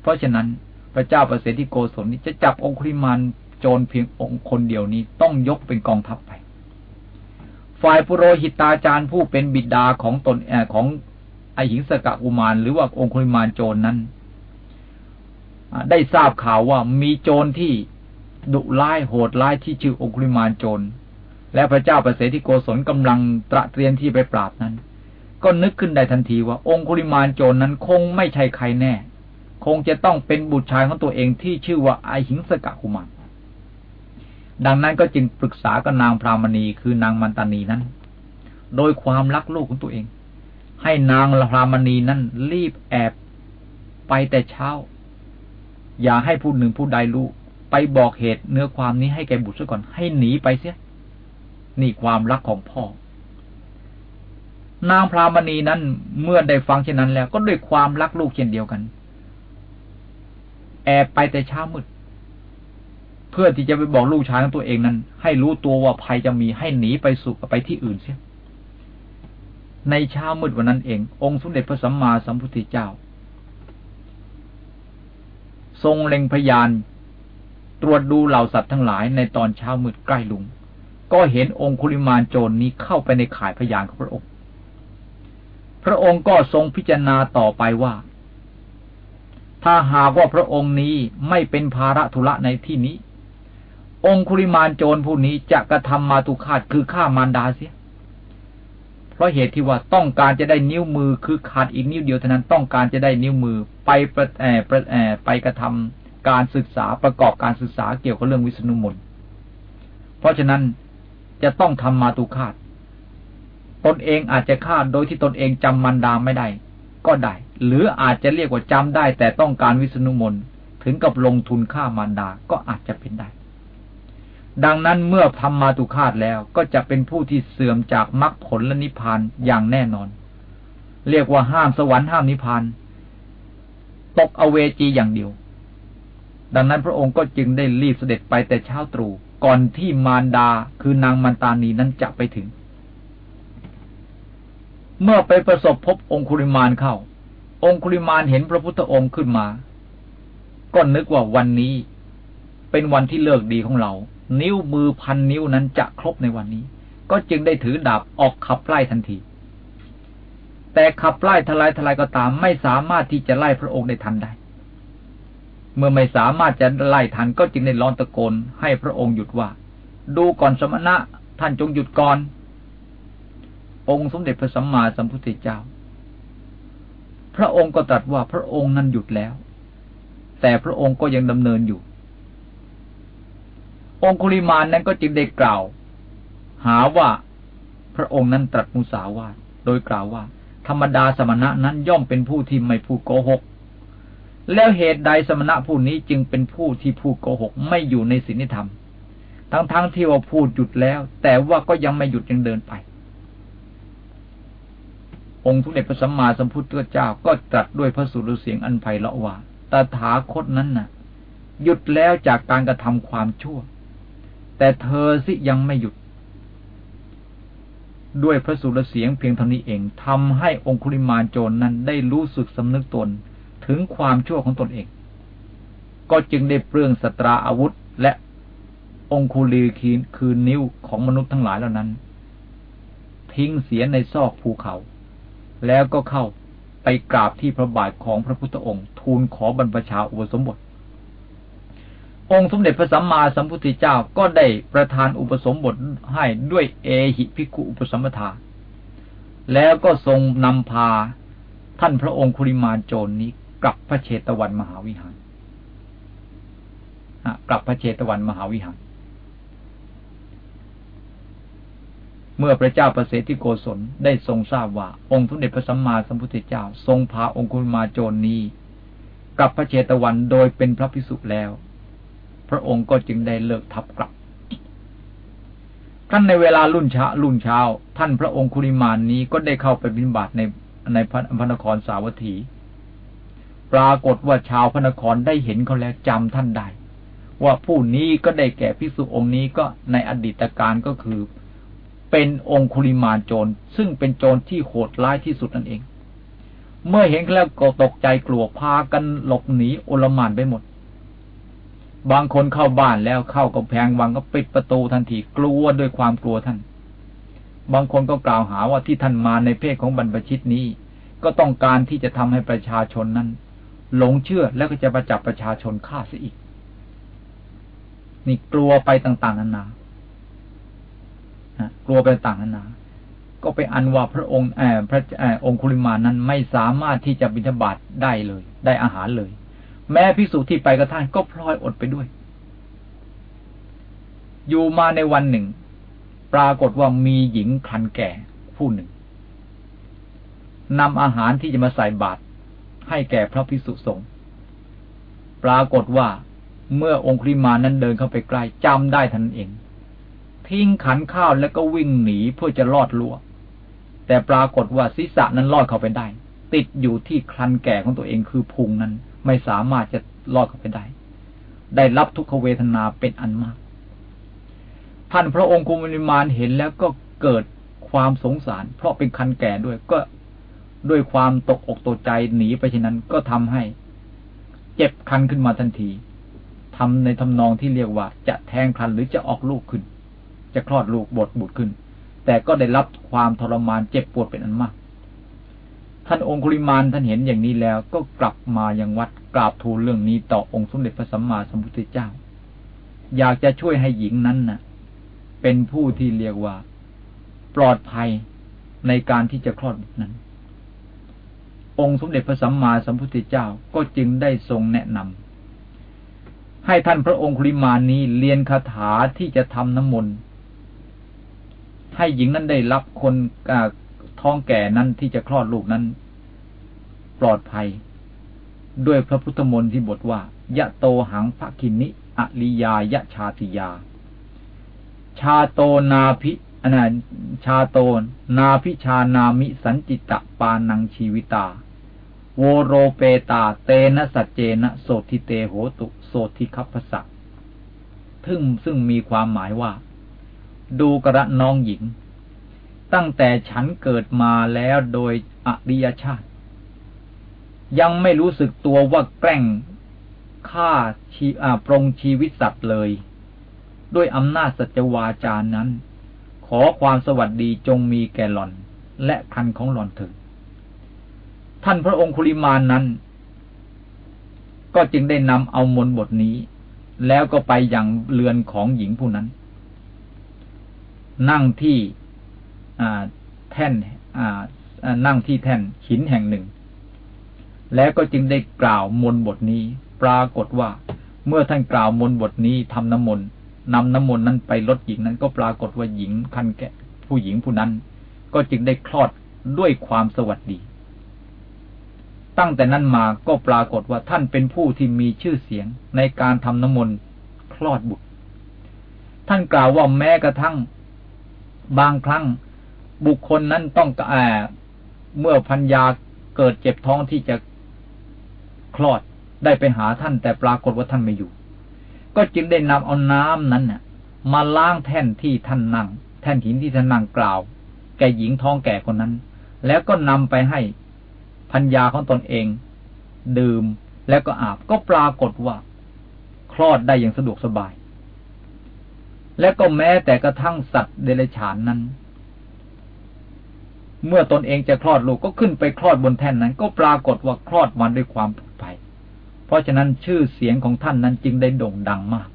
เพราะฉะนั้นพระเจ้าประเสริฐที่โกศลนี้จะจับองคุริมานโจรเพียงองค์คนเดียวนี้ต้องยกเป็นกองทัพไป ฝ่ายปุโรหิตาจารย์ผู้เป็นบิดาของตนแอของไอหิงสกะอุมารหรือว่าองคุริมานโจรนนั้น ได้ทราบข่าวว่ามีโจรที่ดุร้ายโหดร้ายที่ชื่อองคุลิมานโจร และพระเจ้าประเสฐที่โกศลกำลังตระเตรียมที่ไปปราบนั้น ก็นึกขึ้นได้ทันทีว่าองคุลิมานโจรนั้นคงไม่ใช่ใครแน่ คงจะต้องเป็นบุตรชายของตัวเองที่ชื่อว่าไอหิงสกะกุมารดังนั้นก็จึงปรึกษากับนางพรามณีคือนางมันตานีนั้น โดยความรักลูกของตัวเอง ให้นางพรามณีนั้นรีบแอบไปแต่เช้า อย่าให้ผู้หนึ่งผู้ใดรู้ ไปบอกเหตุเนื้อความนี้ให้แกบุตรซะก่อน ให้หนีไปเสีย นี่ความรักของพ่อ นางพรามณีนั้นเมื่อได้ฟังเช่นนั้นแล้ว ก็ด้วยความรักลูกเช่นเดียวกัน แอบไปแต่เช้ามืด เพื่อที่จะไปบอกลูกชายของตัวเองนั้น ให้รู้ตัวว่าภัยจะมีให้หนีไปสู่ไปที่อื่นเสียในเช้ามืดวันนั้นเอง องค์สมเด็จพระสัมมาสัมพุทธเจ้า ทรงเล็งพยาน ตรวจดูเหล่าสัตว์ทั้งหลายในตอนเช้ามืดใกล้ลุง ก็เห็นองคุลิมานโจรนนี้เข้าไปในข่ายพยานของพระองค์ พระองค์ก็ทรงพิจารณาต่อไปว่า ถ้าหากว่าพระองค์นี้ไม่เป็นภาระธุระในที่นี้ องคุริมานโจรผู้นี้จะกระทำมาตุคาตคือฆ่ามารดาเสีย ราะเหตุที่ว่าต้องการจะได้นิ้วมือคือขาดอีกนิ้วเดียวเท่านั้นต้องการจะได้นิ้วมือไปประแอประแอไปกระทำการศึกษาประกอบการศึกษาเกี่ยวกับเรื่องวิษณุมนเพราะฉะนั้นจะต้องทำมาตุคาตตนเองอาจจะฆ่าโดยที่ตนเองจำมารดาไม่ได้ ก็ได้ หรืออาจจะเรียกว่าจำได้แต่ต้องการวิษณุมนถึงกับลงทุนฆ่ามารดาก็อาจจะเป็นได้ ดังนั้นเมื่อทำมาตุคาตแล้วก็จะเป็นผู้ที่เสื่อมจากมรรคผลและนิพพานอย่างแน่นอน เรียกว่าห้ามสวรรค์ห้ามนิพพานตกอเวจีอย่างเดียว ดังนั้นพระองค์ก็จึงได้รีบเสด็จไปแต่เช้าตรู่ก่อนที่มารดาคือนางมันตานีนั้นจะไปถึง เมื่อไปประสบพบองคุริมานเข้า องคุริมานเห็นพระพุทธองค์ขึ้นมา ก็นึกว่าวันนี้เป็นวันที่เลิกดีของเรา นิ้วมือพันนิ้วนั้นจะครบในวันนี้ ก็จึงได้ถือดาบออกขับไล่ทันที แต่ขับไล่ทลายทลายก็ตามไม่สามารถที่จะไล่พระองค์ได้ทันได้ เมื่อไม่สามารถจะไล่ทันก็จึงได้ร้องตะโกนให้พระองค์หยุดว่า ดูก่อนสมณะท่านจงหยุดก่อน องค์สมเด็จพระสัมมาสัมพุทธเจ้า พระองค์ก็ตรัสว่าพระองค์นั้นหยุดแล้ว แต่พระองค์ก็ยังดำเนินอยู่ องคุลิมานนั้นก็จึงได้กล่าว หาว่าพระองค์นั้นตรัสมุสาวาทโดยกล่าวว่า ธรรมดาสมณะนั้นย่อมเป็นผู้ที่ไม่พูดโกหก แล้วเหตุใดสมณะผู้นี้จึงเป็นผู้ที่พูดโกหก ไม่อยู่ในศีลธรรม ทั้งๆทที่ว่าพูดหยุดแล้ว แต่ว่าก็ยังไม่หยุดยังเดินไป องค์ทุเดชพระสัมมาสัมพุทธเจ้าก็ตรัสด้วยพระสุรเสียงอันไพเราะว่าตถาคตนั้นน่ะ หยุดแล้วจากการกระทำความชั่ว แต่เธอสิยังไม่หยุด ด้วยพระสุรเสียงเพียงเท่านี้เองทำให้องคุลิมานโจรนนั้นได้รู้สึกสำนึกตนถึงความชั่วของตนเอง ก็จึงได้เปลืองสตราอาวุธและองคุลีคีนคืนนิ้วของมนุษย์ทั้งหลายเหล่านั้น ทิ้งเสียในซอกภูเขา แล้วก็เข้าไปกราบที่พระบาทของพระพุทธองค์ ทูลขอบรรพชาอุปสมบท องค์สมเด็จพระสัมมาสัมพุทธเจ้าก็ได้ประทานอุปสมบทให้ด้วยเอหิภิกขุอุปสมบทา แล้วก็ทรงนำพาท่านพระองค์คุริมานโจรนี้กลับพระเชตวันมหาวิหารกลับพระเชตวันมหาวิหาร เมื่อพระเจ้าประเสฐที่โกศลได้ทรงทราบว่า องค์สมเด็จพระสัมมาสัมพุทธเจ้า ทรงพาองค์คุริมาโจรนี้กลับพระเชตวันโดยเป็นพระพิสุแล้ว ระองค์ก็จึงได้เลิกทับกลับท่านในเวลารุ่นเช้ารุ่นเช้า ท่านพระองค์คุริมานนี้ก็ได้เข้าไปบิณฑบาตในในพระนครสาวัตถี ปรากฏว่าชาวพระนครได้เห็นเขาแล้วจำท่านได้ ว่าผู้นี้ก็ได้แก่พิสุองค์นี้ก็ในอดีตการก็คือ เป็นองคุริมานโจร ซึ่งเป็นโจรที่โหดร้ายที่สุดนั่นเอง เมื่อเห็นแล้วก็ตกใจกลัวพากันหลบหนีโอลมานไปหมด บางคนเข้าบ้านแล้วเข้ากำแพงวังก็ปิดประตูทันทีกลัวด้วยความกลัวท่าน บางคนก็กล่าวหาว่าที่ท่านมาในเพศของบรรพชิตนี้ ก็ต้องการที่จะทำให้ประชาชนนั้น หลงเชื่อแล้วก็จะประจับประชาชนฆ่าเสียอีก นี่กลัวไปต่างๆนานากลัวไปต่างนานา ก็ไปอันว่าพระองค์แอบพระองคุลิมานั้นไม่สามารถที่จะบิณฑบาตได้เลย ได้อาหารเลย แม้พิสูจที่ไปกับท่านก็พลอยอดไปด้วย อยู่มาในวันหนึ่ง ปรากฏว่ามีหญิงคันแก่ผู้หนึ่งนำอาหารที่จะมาใส่บาตรให้แก่พระพิสุสงฆ์ปรากฏว่าเมื่อองคุริมานั้นเดินเข้าไปใกล้จำได้ทันเอง ทิ้งขันข้าวแล้วก็วิ่งหนีเพื่อจะลอดลัวแต่ปรากฏว่าศีรษะนั้นลอดเข้าไปได้ ติดอยู่ที่ครันแก่ของตัวเองคือพุงนั้น ไม่สามารถจะลอดเข้าไปได้ ได้รับทุกขเวทนาเป็นอันมาก ท่านพระองค์กุมิมานเห็นแล้วก็เกิดความสงสาร เพราะเป็นคันแก่ด้วยก็ด้วยความตกอกตกใจหนีไปเช่นนั้นก็ทำให้ เจ็บคันขึ้นมาทันทีทำในทำนองที่เรียกว่า จะแทงคันหรือจะออกลูกขึ้น จะคลอดลูกบดบุตรขึ้น แต่ก็ได้รับความทรมานเจ็บปวดเป็นอันมาก ท่านองคุลิมานท่านเห็นอย่างนี้แล้ว ก็กลับมายังวัดกราบทูลเรื่องนี้ต่อองค์สมเด็จพระสัมมาสัมพุทธเจ้า อยากจะช่วยให้หญิงนั้นน่ะ เป็นผู้ที่เรียกว่า ปลอดภัยในการที่จะคลอดนั้น องค์สมเด็จพระสัมมาสัมพุทธเจ้าก็จึงได้ทรงแนะนำให้ท่านพระองคุลิมานี้เรียนคาถาที่จะทำน้ำมนต์ให้หญิงนั้นได้รับคน ท้องแก่นั้นที่จะคลอดลูกนั้น ปลอดภัย ด้วยพระพุทธมนต์ที่บทว่า ยะโตหังภคินิอริยายะชาติยา ชาโตนาภิอนาชาโตนาพิชานามิสันจิตะปานังชีวิตา โวโรเปตา เตนะสัจเจนะโสทิเตโหตุโสทิคัพพสะทึ่งซึ่งมีความหมายว่า ดูกระน้องหญิง ตั้งแต่ฉันเกิดมาแล้วโดยอริยชาติ ยังไม่รู้สึกตัวว่าแกล้งฆ่าชีอาปรงชีวิตสัตว์เลย ด้วยอำนาจสัจวาจานั้น ขอความสวัสดีจงมีแก่หล่อน และคันของหล่อนเถิดท่านพระองคุลิมานนั้น ก็จึงได้นำเอามนบทนี้ แล้วก็ไปอย่างเรือนของหญิงผู้นั้น นั่งที่ แท่นนั่งที่แท่นหินแห่งหนึ่ง แล้วก็จึงได้กล่าวมนบทนี้ ปรากฏว่า เมื่อท่านกล่าวมนบทนี้ทำน้ำมนต์นำน้ำมนต์นั้นไปลดหญิงนั้นก็ปรากฏว่าหญิงคันแก่ผู้หญิงผู้นั้น ก็จึงได้คลอดด้วยความสวัสดี ตั้งแต่นั้นมาก็ปรากฏว่าท่านเป็นผู้ที่มีชื่อเสียงในการทำน้ำมนต์คลอดบุตร ท่านกล่าวว่าแม้กระทั่งบางครั้ง บุคคลนั้นต้องแอบเมื่อพัญญาเกิดเจ็บท้องที่จะคลอดได้ไปหาท่าน แต่ปรากฏว่าท่านไม่อยู่ ก็จึงได้นำเอาน้ำนั้นน่ะ มาล้างแท่นที่ท่านนั่ง แท่นหินที่ท่านนั่งกล่าว แก่หญิงท้องแก่คนนั้น แล้วก็นำไปให้พัญญาของตนเอง ดื่มแล้วก็อาบก็ปรากฏว่า คลอดได้อย่างสะดวกสบาย และก็แม้แต่กระทั่งสัตว์เดรัจฉานนั้น เมื่อตนเองจะคลอดลูกก็ขึ้นไปคลอดบนแท่นนั้น ก็ปรากฏว่าคลอดมันด้วยความปลอดภัย เพราะฉะนั้นชื่อเสียงของท่านนั้นจึงได้โด่งดังมาก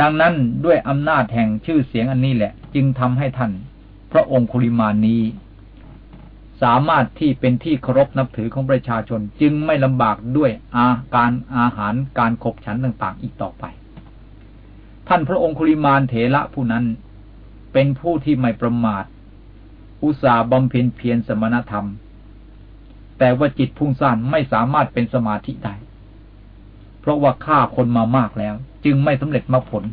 ดังนั้นด้วยอำนาจแห่งชื่อเสียงอันนี้แหละ จึงทำให้ท่าน พระองค์คุริมานี้ สามารถที่เป็นที่เคารพนับถือของประชาชนจึงไม่ลำบากด้วยอาการอาหารการขบฉันต่างๆ อีกต่อไป ท่านพระองค์คุริมานเถระผู้นั้นเป็นผู้ที่ไม่ประมาท อุตสาบำเพ็ญเพียรสมณธรรม แต่ว่าจิตพุ่งซ่านไม่สามารถเป็นสมาธิได้ เพราะว่าฆ่าคนมามากแล้ว จึงไม่สำเร็จมรรคผล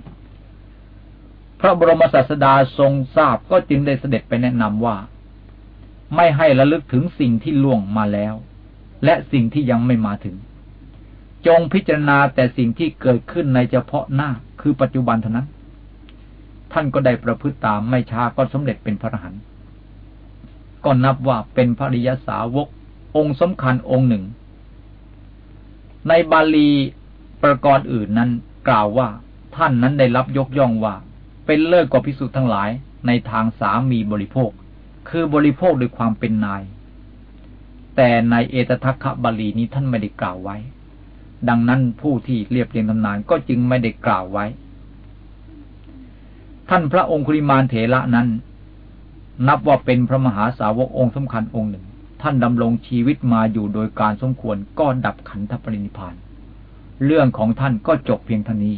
พระบรมศาสดาทรงทราบก็จึงได้เสด็จไปแนะนำว่า ไม่ให้ระลึกถึงสิ่งที่ล่วงมาแล้ว และสิ่งที่ยังไม่มาถึง จงพิจารณาแต่สิ่งที่เกิดขึ้นในเฉพาะหน้าคือปัจจุบันเท่านั้น ท่านก็ได้ประพฤติตามไม่ช้าก็สำเร็จเป็นพระอรหันต์ ก็นับว่าเป็นพระริยสาวกองค์สำคัญองค์หนึ่ง ในบาลีประกรณ์อื่นนั้นกล่าวว่าท่านนั้นได้รับยกย่องว่า เป็นเลิศกว่าพิสุทั้งหลายในทางสามีบริโภค คือบริโภคด้วยความเป็นนาย แต่ในเอตทัคคะบาลีนี้ท่านไม่ได้กล่าวไว้ ดังนั้นผู้ที่เรียบเรียงตำนานก็จึงไม่ได้กล่าวไว้ ท่านพระองคุริมานเถระนั้น นับว่าเป็นพระมหาสาวกองค์สำคัญองค์หนึ่ง ท่านดำรงชีวิตมาอยู่โดยการสมควรก็ดับขันธปรินิพาน เรื่องของท่านก็จบเพียงเท่านี้